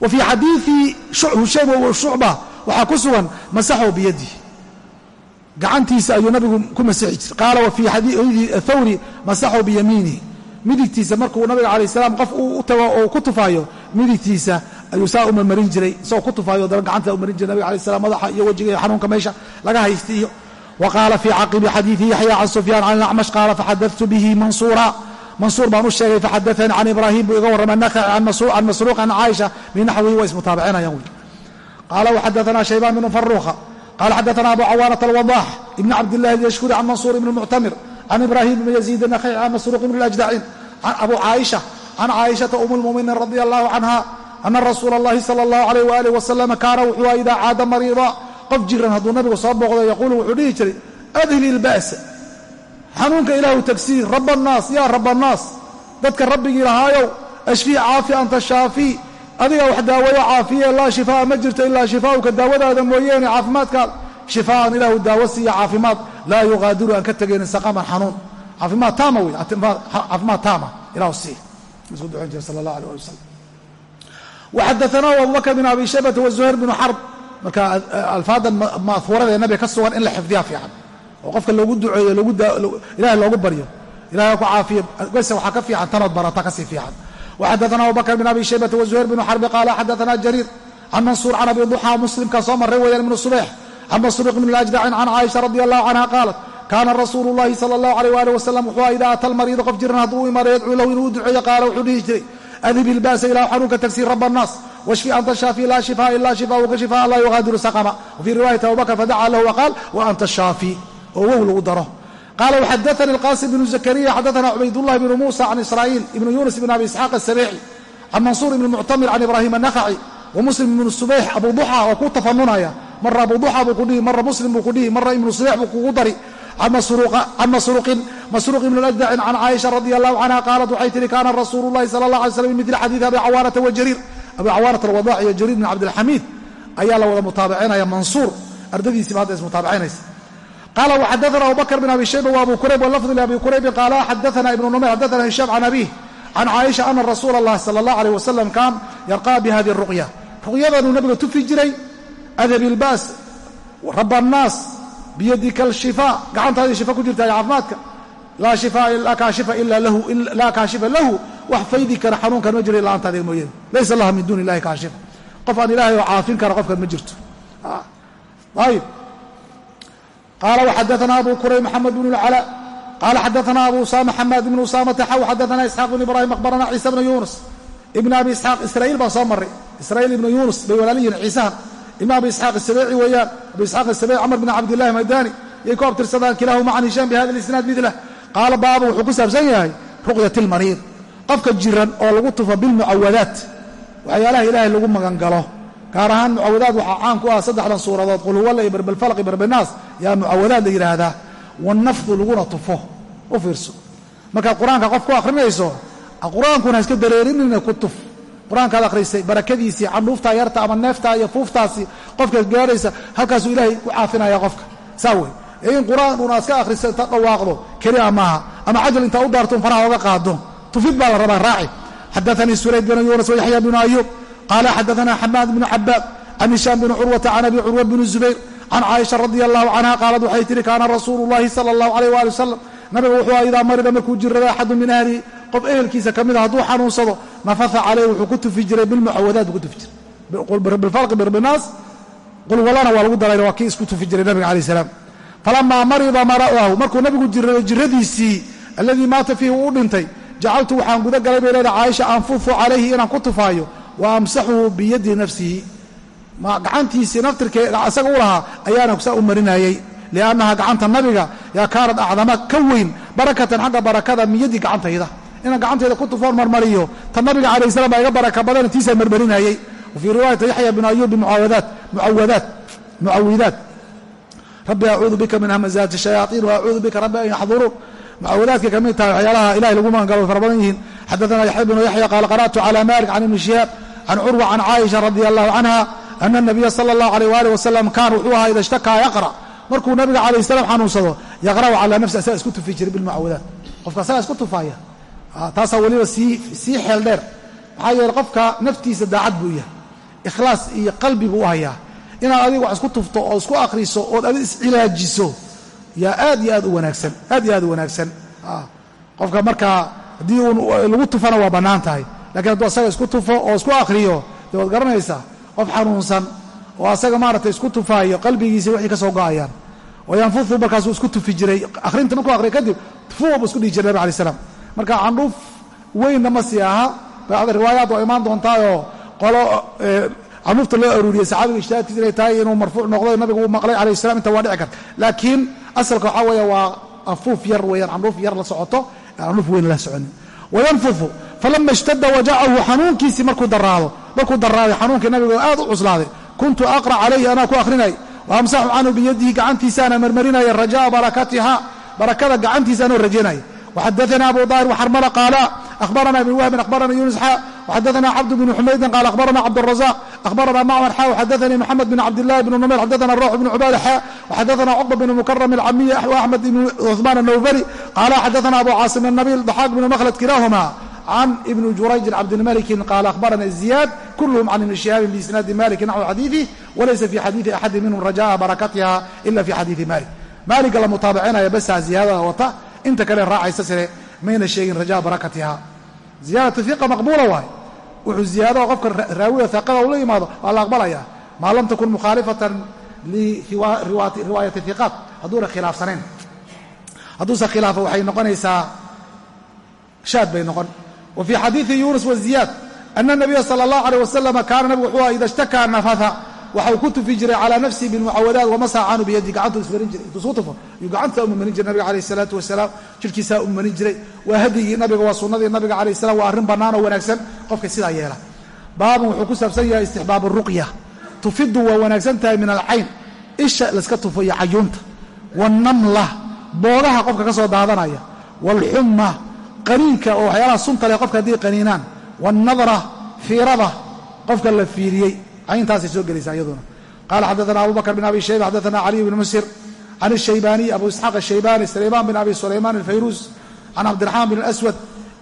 wa fii xadiii hushaym shucba waxaa ku sugan masaxow biyadihi gacantiisa ayuu nabigu ku masixi jiray. Qaala wa fii xadiii thawri masaxow biyamiinihi. Midigtiisa markuu nabiga calayh salaam qof u tago oo ku tufaayo midigtiisa ayuu saa u jiray. Isagoo ku tufaayo daba gacanta u jiray nabiga alayh salam madaxa iyo wejiga iyo xanuunka meesha laga haysta iyo wa qaala fii caqibi xadiidi yaxya can sufyaan can acmash qaala faxadatu bihi mansuura. Mansuur baan u sheegay faxadaanii can ibraahim buu iga warramay nakhaci can masruuq can caaisha binaxwihi waa ismutaabicinayaan wy qaala waxadaana shaybaan bnu faruuqa qala xadaana abu cawaanata alwadax ibn cabdillahi yashkuri can mansuur ibni muctamir can ibraahim ibni yaziid nakhey can masruuq ibn ljdaciin can abu caaisha can caaishata um lmuminiin radia allahu canha ana rasuula allahi sala allahu alayh waalih wasalam kaana wuxuu a idaa caada mariida qof jiran hadduu nabigu soo booqdo yaquulu wuxuu dhihi jiray adhil ilba'sa xanuunka ilaahu tagsii raba annaas yaa raba annaas dadka rabbigii lahaayow ashfii caafi anta shaafii adiga wax daawayo caafiye laa shifaa'a ma jirto ilaa shifaa'uka daawadaada mooyeene caafimaadkaada shifaa'an ilaahu daawo siiya caafimaad. Laa yuqaadiru aan ka tegaynin saqaman xanuun. Caafimaad taama wey caafimaad taama ilahu sii. Isku ducayn jira sala allah alay ali wasalam waxadaanaahu abubakr bin abi shaybata wazuhayr binu xarb marka alfaadan maahuurada ee nabiga ka sugan in la xifdiyaa fiican. Oo qofka loogu duceeyo ilahay loogu baryo ilahay ku caafiyo gese waxaa ka fiican tanood barata ka sii fiican waxadaana abubakr bin abi shaybata wazuhayr binu xarbi qaala xadaana jariir can mansuur can abi duxa muslimka soo maray weeyaan ibnu subayx can masruuq bn اlajdacin can caaisha radi allahu canha qaalat kaana rasuulu llahi sala allahu alayh waalih wasalam wuxuu idaa ata almariida qof jiran hadduu u imaado yadcuu lahu inuu duceeyo qaala wuxuu dhihi jiray adib ilba'sa ilahu xanuunka tagsiir raba annaas washfi anta shaafi laa shifaa ila shifaauka shifaa laa yuqaadiru saqama wafii riwaayati abubakr fadacaa lahu waqaal wa anta shaafi oo wow lagu daro qaala waxadaanii alqaasim bnu zakariya xadaana cubaydullahi bnu muusa can israa'iil ibnu yuunus ibn abi isxaaq asabeexi can mansuur ibni muctamir can ibraahim anakhaci wa muslim ibnu subayx abu duxa oo ku tafanunaya mara abu duxa buu ku dhihi mara muslim buu ku dhihi mara ibnu subayx buu kugu dari can masruuqin masruuq ibn ladacin can caaisha radi allahu canha qaalat waxay tihi kaana rasuulu llahi sala allah alay slam bimidli xadiidi abi cawaanata wa jariir abi cawaanat alwadac iyo jariir bin cabdilxamiid ayaa la wada mutaabicinaya mansuur ardadiisiiba hadda ismutaabicinaysa qaala waxadaana abubakr bin abi shayba wa abu kurayb walafdu liabi kuraybin qaala xadaana ibnu numayr xadaana hishaam can abiih can caaisha ana rasuula allahi sala allah alayh wasalam kaan yarqaa bi hadihi ruqya ruqyadanuu nabiga tufi jiray adhab ilbaas raba annaas biyadika alshifaa gacantaadii shifa ku jirta caafimaadka laa kaashifa lahu wax faydi kara xanuunkan ma jiro ila anta adiga mooyane laysa laha min duuni illahi kaashifa qof aan ilaahay oo caafin kara qofkan ma jirto ayib qaala waxadaana abu kurayb maxamed bn اlcalaa qaala xadaana abu usama xamaad ibn usamata xaw xadaana isxaaq bn ibrahim akhbarana ciisa bna yunus ibn abi isxaaq israa'iil baan soo maray israa'iil ibna yunus bay walaaliyihin ciisahan ibn abi isxaaq isabeeci weeyaan abu isxaaq isabeeci camr bn cabdillahi madani yay ku abtirsadaan kilahuma can hishaam bihada isnaad midlah qaala baabu wuxuu ku saabsan yahay ruqyat lmariid qofka jiran oo lagu tufo bilmucawadaat waxyaalaha ilaahay lagu magangalo gaar ahaan mucawadaad waxaa caan ku ah saddexdan suuradood qul huwalla iyo barbalfalq iyo barbanaas yaa mucawadaad la yidhaahdaa wanafdu laguna tufo. U fiirso. Markaad qur'aanka qof ku akhrinayso qur'aankuna ha iska dareerinina ku tuf. Qur'aankaad akhrisay barakadiisii candhuuftaa yarta ama neeftaa iyo fuuftaasi qofkaad gaadhaysa halkaasuu ilaahay ku caafinaya qofka. Saa wey in qur'aan uun aad ka akhriso intaad dhawaaqdo kelia maaha ama cajal intaa u daarto un faraha oga qaado. Tufid baa la rabaa raaci. Xadaanii sulayd bn yunas wayaxya bnu ayub qaala xadaana xamaad bnu cabaad can hishaam bni curwata can abi curwa bni zubayr can caaisha radi allahu canha qaalad waxay tihi kaana rasuulu llahi sala allahu alayh waali wasalam nabiga wuxuu a idaa marida markuu jirrada axadu min ahlihi qof ehelkiisa ka mida hadduu xanuunsado nafaha caleyh wuxuu ku tufi jiray bilmucawadaat buu ku tufi jiray bilfalqi birbinaas qulwalana waa lagu darayna waa kii isku tufi jiray nabiga alayh salaam falamaa marida mara'ahu markuu nabigu jirraday jirradiisii alladii maata fiihi uu u dhintay jacaltu waxaan guda galay bay leedahay caaisha anfufu calayhi inaan ku wa amsaxuhu biyadi nafsihi gacantiisii naftirkeeda isaga u lahaa ayaana saa u marinayey liannaha gacanta nabiga yaa kaanad acdama ka weyn barakatan xagga barakada miyadii gacantayda inaan gacantayda ku tufoon marmariyo ta nabiga calayh salam baa iga baraka badana tiisaan marmarinayey wa fii riwaayati yaxya bn ayub bimucawadaat mucawadaat mucawidaat rabbi acuudu bika min hamazaati shayaaiin wa acuudu bika rabbi an yaxduruun mucawadaadkay ka mid tahay waxyaalaha ilahay lagu magangalo fara badan yihiin xadaana yaxya bnu yaxya qaala qara'tu cala malik can ibni shihaab can curwa can caaisha radi allahu canha ana nabiya sala allahu alayh waalih wasalam kaan wuxuu ahaa ida ishtakaa yaqra' markuu nabiga calayh salam xanuunsado yaqra'u calaa nafsi asaga isku tufi jiray bilmucawadaat qofka asagaa isku tufaaya taasaa weliba sii sii xeel dheer maxaa yeele qofka naftiisa daacad buu yahay ikhlaas iyo qalbi buu u hayaa inaad adiga wax isku tufto oo isku akhriso ood adi iscilaajiso yaa aad iyo aad u wanaagsan aad iyo aad u tufana waa bannaan tahay lakiin hadduu asaga isku tufo oo isku akhriyo dee waad garanaysaa? Qof xanuunsan oo asaga maaragtay isku tufaayo qalbigiisa wixii ka soo go'ayaan wayanfuhu markaasuu isku tufi jiray. Akhrinta markuu akhriya kadib tufuwa buu isku dhihi jiray nabig alay slam marka candhuuf weynna ma sii aha bacda riwaayaat waa imaan doontaayoo qolo candhuufta loo aruuriyey saxaabiga ijtihaadkiisa inay tahay inuu marfuuc noqdo nabigu uu maqlay calayh salam inta waa dhici karta. Laakiin asalka waxaa weeye waa afuuf yar weeyaan candhuuf yar la socoto candhuuf weyn la soconin wayanfufu falama ishtada wajacahu xanuunkiisii markuu daraado markuu daraaday xanuunkii nabiga aad u cuslaaday kuntu aqra calayhi anaa ku akrinay wa amsaxu canhu biyadihi gacantiisaana marmarinaya rajaa barakatiha barakada gacantiisaanoo rajaynaya waxadaana abu daahir waxarmala qaala ahbarana ibn wahbin ahbarana yunis xa waxadaana cabdu bn xumaydin qaala ahbarana cabdrazaq ahbarana macmar xa waxadaanii maxamed bin cabdilahi bn numayr xadaana ruux bn cubaada xa waxadaana cuqba bn mukaram alcamiy axmed ibn cuhmaan annawfari qaala xadaana abu caasim annabiil daxaaq bn makhlad kilaahuma can ibni jurayjin cabdilmalikin qaala ahbarana ziyaad kulhm can ibni shihaabin biisnaadi maliki naxwi xadiiih walaysa fi xadiidi axadi minhum rajaa barakatiha ila fi xadiidi malik maaligga la mutaabacinaya basaa ziyaadada wata inta kale raacaysa sire mayna sheegin rajaa barakatiha ziyaadatu iqa maqbuula waay wuxuu ziyaadaha qofka raawida iqada ula yimaado waa la aqbalaya maa lam takun mukhaalifatan liriwaayati iqaat hadduuna khilaafsanayn hadduuse khilaafa waxay noqonaysaa shaad bay noqon wa fii xadiidi yuunus waziyaad ana nabiya sala allahu aleyh wasalama kaana nabigu wuxuu aha ida shtakaa nafatha waxau ku tufi jiray calaa nafsihi bilmucawadaat wamasaa canhu biyadi gacantuu ismarin jiray. Intuu suu tufo yuu gacantaa umarin jiray nabiga alayh isalaatu wasalaam jirhkiisaa umarin jiray. Waa hadyigii nabiga waa sunnadii nabiga alayh salam waa arrin bannaan oo wanaagsan. Qofka sidaa yeela. Baabun wuxuu ku saabsan yahay istixbaab ruqya. Tufidu waa wanaagsan min alcayn. Isha layska tufo cayuunta. Wannamla boogaha qofka ka soo daadanaya. Waalxumma qaniinka oo waxyaalaha sunta leh qofka hadday qaniinaan waannadra fiirada qofka la fiiriyey. Cayntaasay soo gelaysaa iyaduna. Qaala xaddaana abu bakr bin abi shayba xaddaana caliy bn musir can ashaybaaniy abu isxaaq ashaybani sulaymaan bin abi sulaymaan alfayruus can cabdiraxmaan bin aswad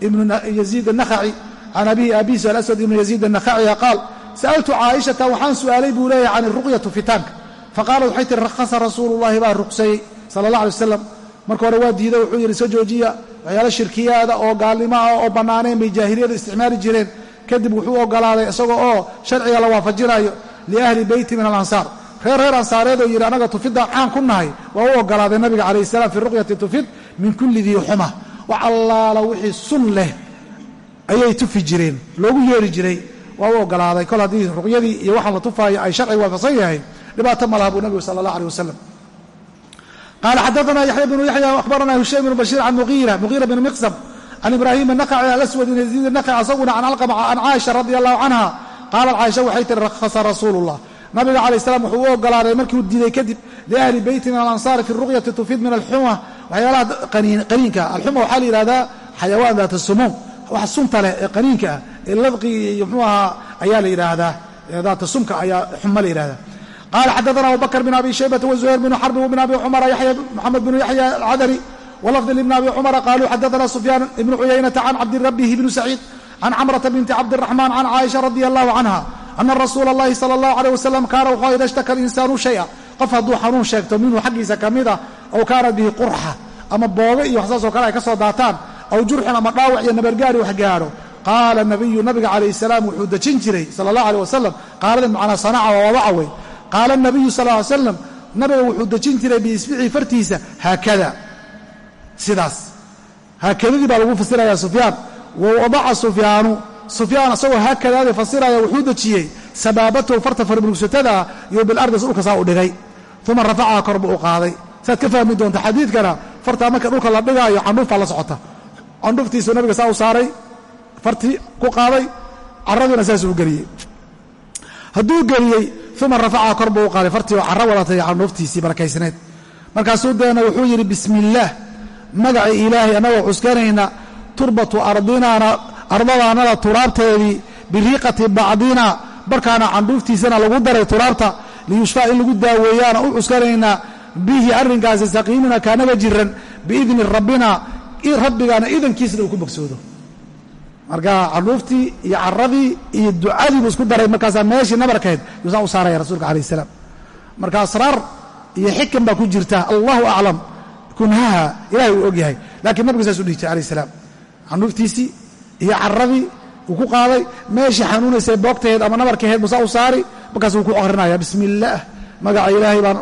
ibn yaziid annakhaci can abihi abiisu alaswad ibnu yaziid annakhaciha qaal sa'altu caaishata waxaan su'aalay buu leeyahay can iruqyatu fitaanka. Faqaalat waxay tihi rakhasa rasuulu llaahi baa ruqseeyey sala allah alay wasalam marka hore waa diiday wuxuu yidhi soo joojiya waxyaala shirkiyaada oo gaalnimo ah oo bannaanayn bay jaahiliyadu isticmaali jireen. Kadib wuxuu ogolaaday isagoo oo sharciga la waafajinayo liahli beyti min alansaar. Reer reer ansaareed oo yidhi annaga tufidda caan ku nahay. Waa u ogolaaday nabiga calayh salaam fi ruqyati tufid min kulli dii xuma. Wax allaala wixii sun leh ayay tufi jireen loogu yeeri jiray. Waa u ogolaaday kol haddii ruqyadii iyo waxaan la tufaayo ay sharciga waafaqsan yahay dhibaato ma laha buu nabigu sala allah aleh wasalam qaala xadaana yaxya bnu yaxya akhbarana hushaym bnu bashiir can muqiira muqiira bn miqsam can ibraahim anakhaci alaswad yaziid anakhaci asaguna can alqama can caaisha radi allahu canha qaalat caaisha waxay tihi rakhasa rasuulu llah nabiga calayh salaam wuxuu u ogolaaday markiuu diiday kadib liahli beyti min alansaari fi ruqyati tufid min alxuma waxyaalaha qaniinka alxuma waxaa la yidhahdaa xayawaan daata sumuum wax sunta leh ee qaniinka ah ee ladqi iyo mxuu ahaa ayaa la yidhaahdaa daata sumka ayaa xuma la yidhahdaa qala xadaana abubakr bn abi shaybata wazuhayr bn xarbi bn abi cumara yaya maxamed bn yaxya alcadari walafdi bn abi cumara qaluu xadaana sufyaan ibn cuyaynata can cabdirabbihi bn saciid can camrata binti cabdiraxmaan can caaisha radi allahu canha ana rasuula allahi sala allahu aleyh wasalam kaana wuxuu ida shtaka alinsaanu shaya qof hadduu xanuun sheegto minhu xaggiisa ka mid ah ow kaana bihi qurxa ama boobe iyo wax saas oo kale ay ka soo daataan aw jurxun ama dhaawac iyo nabargaari wax gaadho qaala nabiyu nabiga calayh salaam wuxuu dejin jiray sala allahu aleh wasalam qaaladan macnaa sanaca waa wadaca wey qaala nabiyu sal ly slam nabiga wuxuu dejin jiray biisbicii fartiisa haakada sidaas haakadadii baa lagu fasiraya sufyaan wa wadaca sufyaanu sufyaan asagoo haakadaada fasiraya wuxuu dejiyey sabaabatahu farta farmurugsatada iyo bilardi dhulka saa u dhigay uma rafacaha kor buu u qaaday saad ka fahmi doonta xadiidkana fartaa marka dhulka la dhigaayo candhuufaa la socota candhuuftiisuu nabiga saa u saaray fartii ku qaaday caradiina saasuu geliyey hadduu geliyey uma rafacaha kor buu u qaaday fartii oo carro wadatay candhuuftiisii barakaysneed markaasuu deena wuxuu yidhi bismi illaah magaca ilaahay annagoo cuskanayna turbatu ardinaana ardadaanada turaabteedii biriiqati bacdina barkaana candhuuftiisana lagu daray turaabta liyushfaa in lagu daaweeyaana u cuskanaynaa bihi arrinkaasi saqiimina kaanaga jiran biidni rabbina rabbigaana idankiisna uu ku bogsoodo marka candhuuftii iyo caradii iyo ducadii buu isku daray markaasaa meeshii nabarkeed yuusaa u saaraya rasuulka calayh salaam. Marka asraar iyo xikan baa ku jirta allahu aclam kunhaha ilahay uu og yahay lakiin nabigu saas u dhihi jiray alayh salaam. Candhuuftiisii iyo caradii uu ku qaaday meeshii xanuunaysay boogtaheed ama nabarkaheed busaa u saari markaas wuu ku aqrinaya bismi illaah magaca ilaahay baan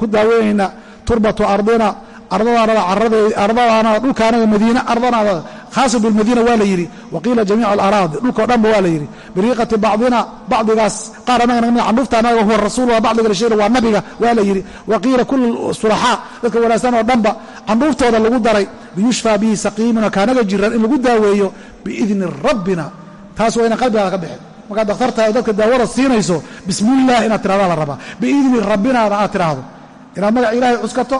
ku daaweynaynaa turbatu ardina ardadaanada dhulkaanaga madiina ardanaada khaasu bilmadiina waa la yidhi. Wa qiila jamiic alaraadi dhulkao dhanba waa la yidhi. Biriiqati bacdina bacdigaas qaar annaga candhufta annaga huwa rasuulula bacdiga la sheega waa nabiga waa la yidhi. Wa qiila kul sulaxaa dadka wanaagsan oo dhanba candhuuftooda lagu daray biyushfaa bihi saqiimuna kaanaga jiran in lagu daaweeyo biidni rabbina taas waa ynan qalbigaada ka bixin markaad dakhtartahay oo dadka daawada siinayso bismillaah inaad tirahdaa la rabaa. Biidni rabbinaada aad tiraahdo. Inaad magaca ilaahay cuskato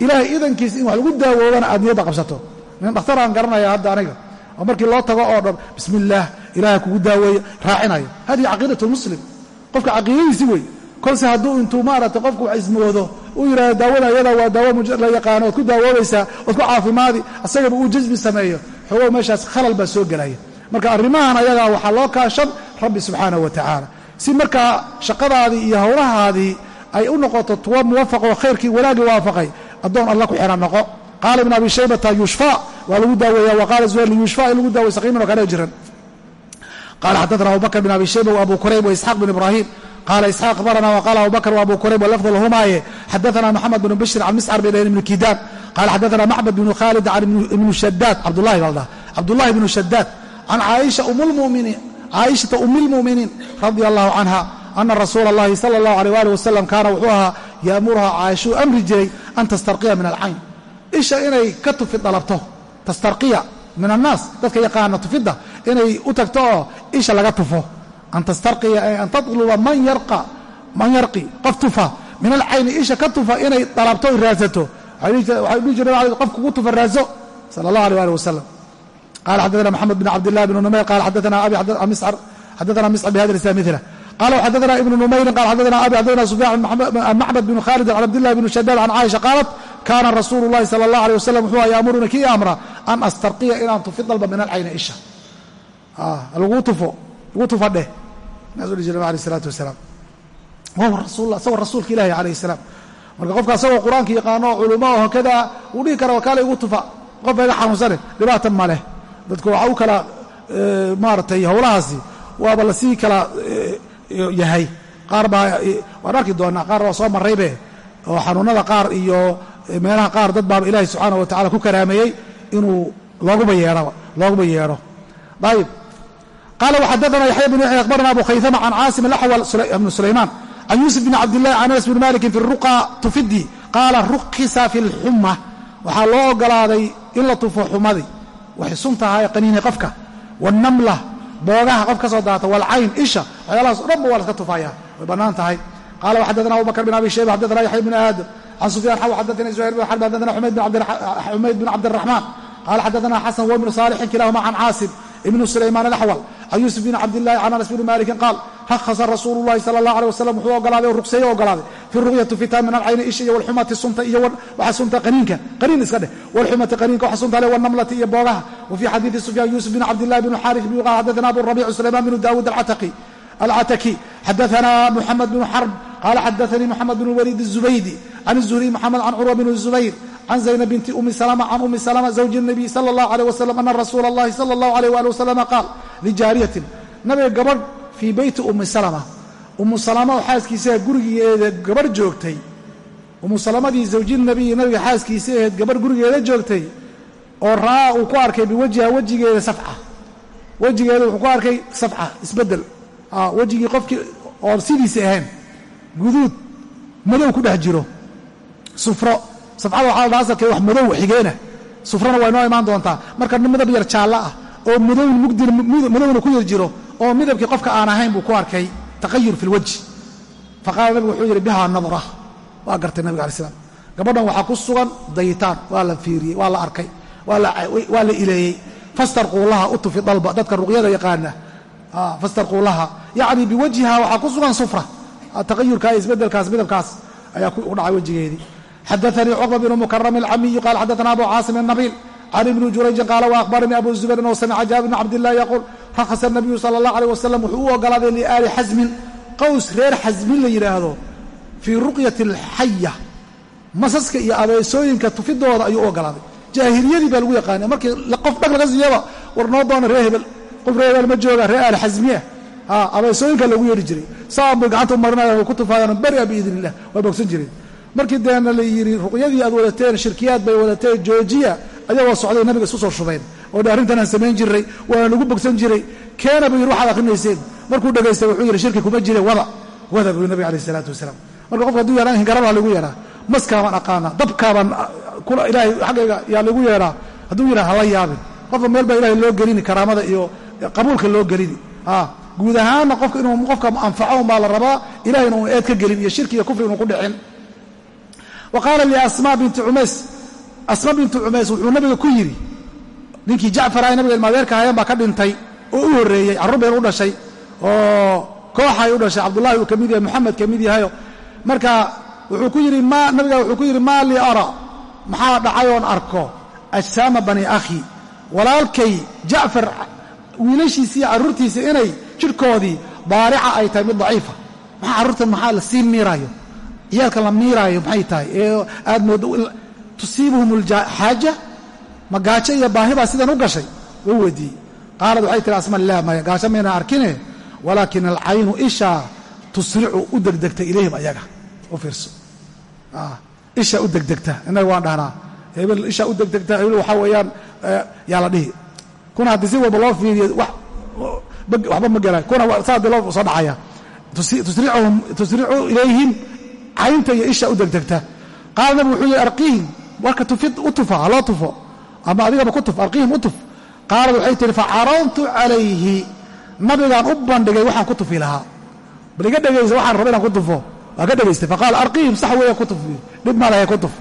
ilaahay idankiisa in wax lagu daawoobana aad niyadda qabsato. Nin dhakhtar aan garanaya hadda aniga. Oo markii loo tago oo dhan bismillaah ilaahay kugu daaweeyo raacinayo. Hadihi caqiidat lmuslim qofka caqiidadiisi wey kolse hadduu intuu maaragtay qofku wax ismoodo uu yidhahdo daawada ayada waa daawo la yaqaano ood ku daawoobaysaa ood ku caafimaadi asagaba uu jasbi sameeyo. Xoogow meeshaas khalal baa soo gelaya marka arrimahan ayagaa waxaa loo kaashan rabbi subxaanahu wa tacaala. Si markaa shaqadaadii iyo howlahaadii ay u noqoto tuwa muwafaqoo khayrkii wanaagii waafaqay addoon alla ku xihan noqo qaala ibn abi shaybata yushfa waa lagu daaweeya wa qaala zuhayr yushfa in lagu daawey saqiiman oo kale jiran qala xaddaثna abu bakr bn abi shayba وabu kurayb وisxaaq bn ibrahim qala isxaaq abarana wqala abu bakr وabu kurayb wlafd lahumaaye xadaثna mxamed bn bishr can miscar bn ibn kidaan qala xadaثna maxmed bn khalid can ibn shadaad cabdulahi baa ladhaha cabdullahi bn shadaad can caaisha caaishata um اlmu'miniin radia allahu canha ana rasuula اllahi salى اllahu alيh ali wasalam kaana wuxuu ahaa yaamuruhaa caaisha uu amri jiray an tastarqiya min alcayn isha inay ka tufi dalabto tastarqiya min annaas dadka yaqaana tufidda inay u tagto oo isha laga tufo. An tastarqiya ay an tatluba man yarqi qof tufa. Min alcayni isha ka tufa inay dalabto y raadsato waxay dhihi jire nab qof kugu tufa raadso sala allah alيh ali wasalam qaala xaddaana moxamed bn cabd ilah bn numayr qala xaddaana abi xaddaana miscab bihadr isa mila qala xadana ibnu numayrin qala xadana abi xadana sufyan macmed bn khalid an cabdillahi bn shadaad can caaisha qaalat kaana rasuulu llahi sala allah aleh wasalam wuxuu yaamuruna kii amra an astarqiya inaan tufi dalba min alcayni isha laguu tufo lagu tufadheh naas odhi jira nabi aleh isalaatu wasalaam wahuwa rasuullah isagoo rasuulka ilahi calayhi salaam marka qofka asagoo qur'aanka yaqaano culuma oo hakadaa uu dhihi kara wakaale igu tufa qofba iga xanuunsane dhibaata ma leh dadku waxaa u kala maaragtay howlahaasi waaba la sii kala yahay. Qaar baa waan arki doonaa qaar waa soo maraybe oo xanuunada qaar iyo meelaha qaar dad baaba ilaahi subxaana wa tacala ku karaameeyey inuu looguba yeeho looguba yeedho ayib qala wxadana yaxya bn yaxya akhbarana abu khayama can caasim alaxwal bn sulaymaan can yuusuf bn cabdillahi can anas bn malikin fi ruqa tufidi qaala rukhisa fi lxuma waxaa loo ogolaaday in la tufo xumadii. Waxay suntahay qaniinay qofka. Wاnamla boogaha qof ka soo daata wاlcayn isha waxyaalahaas o dhan ba waa laska tufaya way bannaan tahay. Qala wxadana abu bakr bn abi shayba xadana yaxya bn aadam can sufyan xaw xadanii zuhayr bn xarb xadana xumayd bn cabdiraxmaan qala xadana xasan w bnu saalixin kilahuma can caasim ibnu sulaymaan alaxwal can yuusuf bn cabdillahi can anas bni malikin qaal rahasa rasuulu llahi sala allah aleh wasalam wuxuu ogolaaday oo rugseeye ogolaaday fi ru'yati fitaan min alcayni isha iyo walxumati sunta iyo waxa sunta qaniinka qaniin iska dheh walxumati qaniinka waxa sunta leh walnamlati iyo boogaha wa fii xadiidi sufyaan yuusuf bn cabdillahi bn xaarif bn qaal xadathana abu rabic sulaymaan bn daawuud alcataki xadathana muxamed bn xarb qala xadathanii moxamed bn waliid الzubaydi can الzuhriy moxamed can curwa bn zubayr can zaynab binti umi salma can umi salma zawji الnabiy sala اllahu alيh wasalam ana rasuula اllahi sala اllahu alيh wali wasalama qaal lijaariyatin nabiga gabadh fii beyti umi salma umu salama oo xaaskiisaha gurigeeda gabadh joogtay. Umu salamadii zawji nabiyi nabiga xaaskiisa aheed gabadh gurigeeda joogtay. Oo ra'aa uu ku arkay biwajhiha wejigeeda safca. Wejigeeda wuxuu ku arkay safca isbeddel. Wejigii qofkii oon sidiisa ahayn. Guduud madow ku dhex jiro. Sufro. Safcada waxaa la dhaha asalkeeda wax madow xigeena sufrona waa inoo imaan doontaa. Marka midab yar jaallo ah oo madown mugdina madowna ku yar jiro oo midabkii qofka aan ahayn buu ku arkay taqayur fi lwajhi faqaala nabigu wuxuu yidhi bihaa nadra. Waa gartay nabiga alai slam gabadhan waxaa ku sugan dayitaan waa la fiiriyey waa la arkay waa la ileeyey. Fastarquu laha u tufi dalba dadka ruqyada yaqaana. Fastarquu laha yacni biwajhiha waxaa ku sugan sufra. Taqayurka isbedelkaas midabkaas ayaa u dhacay wejigeedii xadaanii cuqba bnu mukarami alcamiyu qala xadaana abu caasim الnabiil can ibni jurayjin qaala waahbaranii abu zubayr anhu samica jaabir bn cabdillahi yaquul rakhasa nabiyu sala allah alيh wasalam wuxuu u ogolaaday liaali xasmin qows reer xasmin la yidhaahdo fii ruqyati alxaya masaska iyo abeesooyinka tufidooda ayuu u ogolaaday jaahiliyadii baa lagu yaqaanay. Markii qof dhag laga siiyaba war noo doona ree hebel qof ree hebel ma jooga ree aali xasmiya abeesooyinka lagu yeedhi jiray. Saan bay gacanta u marinayaan way ku tufaayaan beria biidn illah waa bogsan jireen. Markii deena la yidhi ruqyadii aad wadateen shirkiyaad bay wadateen joojiya ayagoo socday nabiga isku soo shubeen oo arrintanaan samayn jiray waana lagu bogsan jiray. Keena buu yidhi waxaad akrinayseen markuu dhegaystay wuxuu yidhi shirki kuma jire wada. Wada buu nabig alayh isalaatu wasalaam. Marka qofka haduu yahaan hingarabaa lagu yeedhaa maskaabaan aqaana dabkaabaan ilaahay xaggayga yaa lagu yeedhaa hadduu yidhaha hala yaabin. Qofka meel baa ilahay loo gelini karaamada iyo qabuulka loo gelini. Guud ahaanna qofka inuu qofka anfaco unbaa la rabaa ilahayna uun eed ka gelin iyo shirki iyo kufri inuu ku dhicin. Wa qaala liasmaa binti cumays. Asma bintu cumays wuxuu nabiga ku yidhi ninkii jacfar ay nabiga ilmaadeerka ahayan baa ka dhintay oo u horreeyey carruur been u dhashay oo kooxay u dhashay. Cabdullahi uu ka mid yahay moxamed ka mid yahayo marka wuxuu ku yidhi nabiga wuxuu ku yidhi maa lii ara maxaa dhacay oon arko? Ajsaama bani akhi walaalkay jacfar wiilashiisii carruurtiisa inay jidhkoodii baarica ay tahay mid daciifa. Maxaa carruurtan maxaa la sii miiraayo? Ciyaalkan la miiraayo maxay tahay? Ee aad mooddo tusiibuhum xaaja ma gaajo iyo baahibaa sidan u gashay wuu weydiiyey. Qaalad waxay tihi asma laa maya gaajo mayna arkine? Walaakin alcaynu ishaa tusricu u degdegta ilayhim ayaga. U fiirso. Isha u degdegta. Innaga waan dhahnaa. Hebel isha u degdegta hebel waxaa weeyaan yaa la dhihi. Kuna haddii si walba loo fiiriyo waxba ma gela kuna saa haddii loo soo dhacaya. Tusricu ilayhim caynta iyo isha u degdegta. Qaala nabigu wuxuu yihi arqiihim warka tufid u tufa ha loo tufo ama adigaba ku tuf arqiihim u tuf qaalad waxay tihi facaradtu calayhi nabigaan u bandhigay waxaan ku tufi lahaa bal iga dhegaysa waxaan raba inaan ku tufo waa ka dhegaystay faqaala arqiihim sax weeya ku tuf dhib ma lahay ku tuf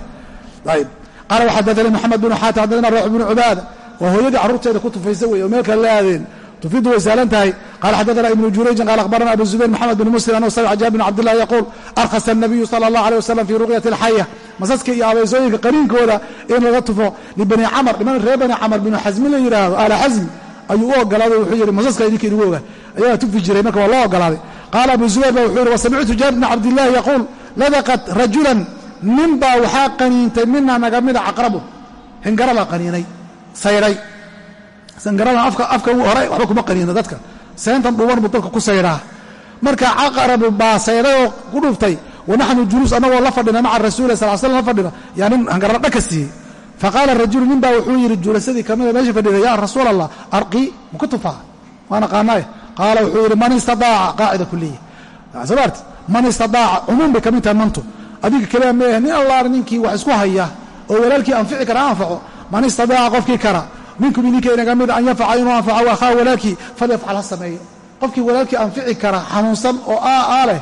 ayb qaala waxadaanii moxamed binu xaatim xadadana ruux binu cubaada waa hooyadii carruurteeda ku tufaysa wey oo meel kale la aadeen tufidu way saalan tahay qala xadadana ibnu jurayjin qala akhbarana abu zubayr moxamed bin muslim anhu samica jaabir bn cabdillah yaquul arkhasa الnabiyu sala اllah alيه wasalam fi ruqyati اlxaya masaska iyo abeysooyinka qaniinkooda in laga tufo libani camar niman reer bani camar binu xasmi la yidhaahdo aala xasmi ayuu u ogolaaday wuxuu yidhi masaska idinka inugu oga. Ayagaa tufi jiray marka waa loo ogolaaday. Qaala abu zubayr ba wuxuu yidhi wasamictu jaabir bn cabdillahi yaquul ladaqat rajulan nin baa waxaa qaniintay mina naga mida caqrabu hingarabaa qaniinay sayray. Sangaradan afka hore waxba kuma qaniino dadka. Seyntan dhuuban buu dadka ku sayraa. Marka caqrabu baa sayray oo ku dhuftay wanaxnu juluus annagoo la fadhina maca rasuuli sal slam la fadhina yaa nin hangarada dhaka siiyey faqaala rajulu nin baa wuxuu yidhi julasadii kamida meesha fadhida yaa rasuul allah arqii maku tufaa waan aqaanaaye qaala wuxuu yidhi man istadaaca qaacida kuliya sabaarti man istadaaca cumuum bay ka mid tahay mantu adiga keliya meehe nin allaar ninkii wax isku haya oo walaalkii anfici kara anfaco man istadaaca qofkii kara minkum idinka inaga mida an yanfaca inuu anfaco akhaa walaalkii falyafcal ha sameeyo qofkii walaalkii anfici kara xanuunsan oo aa leh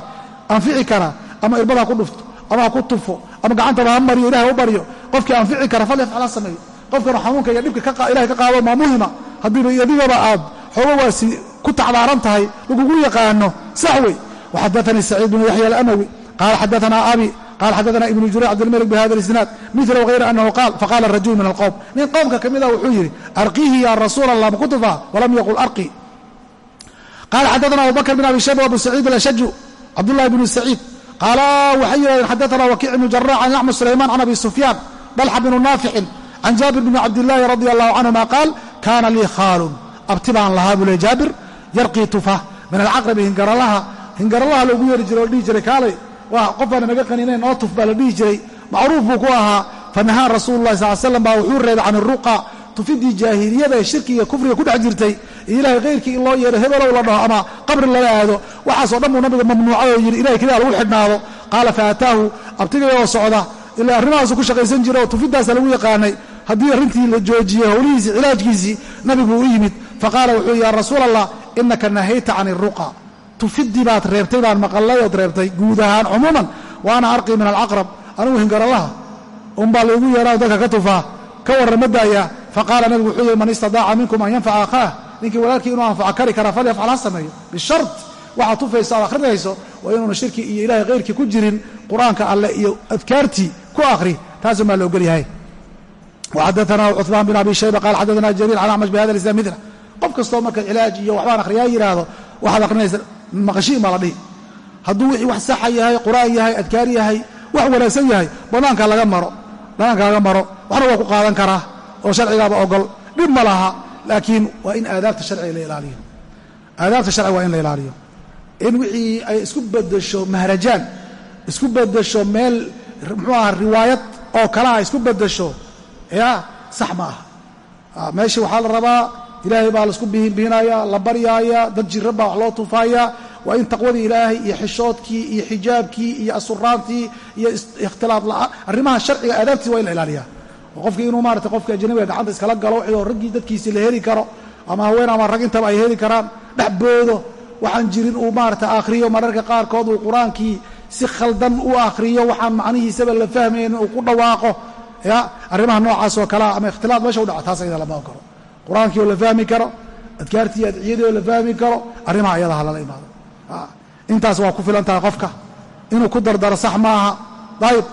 anfici kara ama irbad ha ku dhufto ama ha ku tufo ama gacantaba ha mariyo ilahay u baryo qofkii anfici kara falyafcal ha sameeyo qofkanu xanuunka iyo dhibka ilahay ka qaado maa muhima. Haddii adigaba aad xoogo waasi ku tacbaaran tahay lagugu yaqaano sax wey waxadaanii saciid bnu yaxya alamawi qaala xadaanaa abi qala xadana ibnu jurayc cabdilmalik bihada isnaad mila wغayra anahu qaal faqala rajul min alqowm nin qowmka ka mida wuxuu yidhi arqiihi ya rasuul allah maku tufaa? Walam yaqul arqi. Qala xadana abubakr bin abi shayba abu saciid alashaju cabdullahi bnu saciid qaala waxay yidhahdeen xadana wakiic ibnu jarac can axmed sulayman can abi sufyaan dalxa bnu naaficin can jaabir bni cabdillaahi radi allahu canhuma qaal kaana lii khaalun abti baan lahaa buu le jaabir yarqii tufa min alcaqrabi hingaralaha hingaralaha loogu yeeri jiray oo dhihi jiray kaalay waa qofaana naga qaninayn oo tuf baa la dhihi jiray macruuf buu ku ahaa fanahaa rasuulu llahi sal slam baa wuxuu reebay can iruqa tufidii jaahiliyada ee shirkiga kufriga ku dhex jirtay iyo ilahay khayrkii in loo yeero hebelow la dhaho ama qabri lala aado waxaasoo dhan buu nabiga mamnuucay oo yidhi ilahay keliya lagu xidhnaado. Qaala faataahu abtigayoo socda ilaa arrimahaasu ku shaqaysan jira oo tufidaasa lagu yaqaanay. Haddii arrintii la joojiyey howlihiisii cilaajkiisii nabiguu u yimid. Faqaala wuxuu yidhi ya rasuul allah inaka nahayta can iruqa tufidii baad reebtay baan maqallay ood reebtay guud ahaan cumuuman. Wa arqii min alcaqrab anigu hingaralaha unbaa laygu yeeraa dadka ka tufaa ka warrama faqaala nabigu wuxuu yihi man istadaaca minkum an yanfaca akhaah ninkii walaalkii inuu anfaco kari karaa falyafcal ha sameeyo. Bishart waxaad tufayso aad akhrinayso waa inuuna shirki iyo ilahay khayrkii ku jirin qur'aanka alleh iyo adkaartii ku akhri. Taasumaa la ogol yahay waxadaana cuثmaan bin abi shayba qaal xaddaana jariir can acmash bihada islam midla qof kastoo marka cilaaj iyo waxbaan akhriyaa yidhaahdo waxaad akhrinaysa maqashiin baa la dhihi. Hadduu wixii wax saxa yahay qur'aan yahay adkaar yahay wax wanaagsan yahay bannaanka laga maro waxna waa ku qaadan karaa oo sharcigaaba ogol. Dhib ma laha laakiin waa in aadaabta sharciga la ilaaliyo. Aadaabta sharciga waa in la ilaaliyo. In wixii ay isku bedesho mahrajaan isku bedesho meel muxuu aha riwaayad oo kalaa isku bedesho ya sax ma aha. Meeshii waxaa la rabaa ilaahay baa la isku bihinbihinaya la baryaaya dad jira baa wax loo tufaaya. Waa in taqwadii ilaahay iyo xishoodkii iyo xijaabkii iyo asuraantii iyo ikhtilaaf la'aan arrimaha sharciga aadaabtiisa waa in la ilaaliya oo qofkii inuu maarata qofka ajnabiga gacanta iskala galo wixii oo raggii dadkiisii la heli karo ama haween ama rag intaba ay heli karaan dhex boodo. Waxaan jirin uu maarata akhriyo mararka qaarkood uu qur'aankii si khaldan u akhriyo waxaan macnihiisaba la fahmayn uu ku dhawaaqo. Ya arrimaha noocaas oo kalea ama ikhtilaad meesha u dhaco taas ayada lama ogolo qur'aankii oo la fahmi karo adkaartii adciyadii oo la fahmi karo arrimaha ayadaha lala imaado. Intaas waa ku filan tahay qofka. Inuu ku dardaro sax maaha. Ayb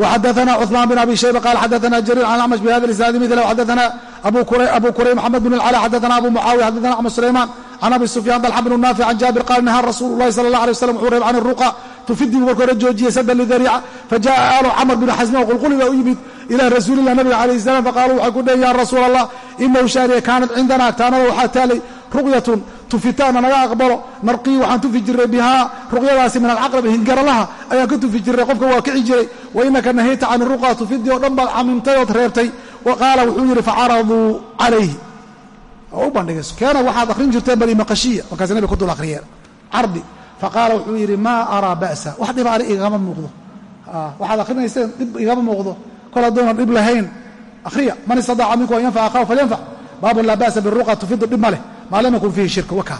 وxadثna cثman بن abi shayba qal xadثna jrيr عن أcmش bhada isناadi mثl xadثna abu kurayb mxamed بن الclى xadثna abu mucaawiya xadثna أxmed سlayman can abi sufyan dلxa بن naafic can jaabir qaal nahaa rasuul الlahi salى الlaه عليه وsلم wuxuu reeb can الruqى tufidii buu marka hore joojiyey sadan lidariica fajaءa aalu camr bn xasmin oo qulquli baa u yimid ilى rasuuli الlah nabiga عalaيه السلام faqaaluu waxay ku dhehen ya rasuul الlah inahu shaaniya kaanat cindana agtaanada waxaa taalay ruqyatun tufitaanna naga aqbalo. Narqii waxaan tufi jiray bihaa. Ruqyadaasi min alcaqrabi hingaralaha ayaan ka tufi jiray qofka waa kici jiray. Wa inaka nahayta can ruqa tufidii oo dhan baad camimtay ood reebtay wa qaala wuxuu yidhi facaraduu calayhi. U bandhigay. Keena waxaad akhrin jirteen bali maqashiya markaas nabiga ku dul akhriyeen cardi faqaala wuxuu yidhi maa araa ba'sa. Wax dhib ani igama muuqdo. Waxaad akhrinayseen dhib igama muuqdo. Kol haddoonan dhib lahayn akhriya. Man istadaaca minku an yanfaca akhahu falyanfac baabun laa ba'sa biruqa tufidu dhib ma leh maa lam yakun fiihi shirk waka.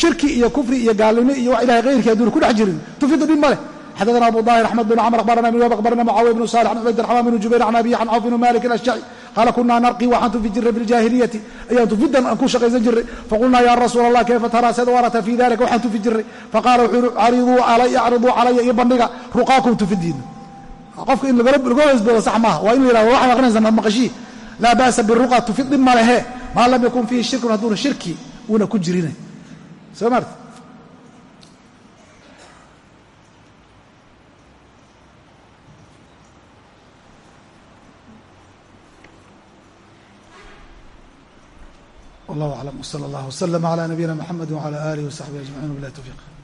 Shirki iyo kufri iyo gaalnimo iyo wax ilahay hayrkii adduuna ku dhex jirin. Tufidu dhib ma leh. Xadana abu daahir axmed bin cmr abarana ibn wab abarana mucaawiya bnu salix an cubayd raxmaan bn jubayr can abiyi can cawf bn malik alashjaci qaala kunaa narqi waxaan tufi jiray fi ljaahiliyati ayaan tufidan aan ku shaqaysan jiray faqulnaa ya rasuula allah kayfa taraa seed warata fi dalika waxaan tufi jiray faqaala wuxuu yihi ariduu acriduu calaya iyo bandhiga ruqaakum tufidiina qofka in laga hesboodo sax maaha waa in la yihahdo waxaad aqrinaysaa maqashii. Laa ba'sa biruqa tufid dhib ma lehe. Maa lam yakun fiihi shirkun hadduuna shirki una ku jirina soo maarta wallahu aclam wsala allah wslama cala nabiyina mxamedi wcala alih wsaxbihi ajmaciin wbilahi towfiiq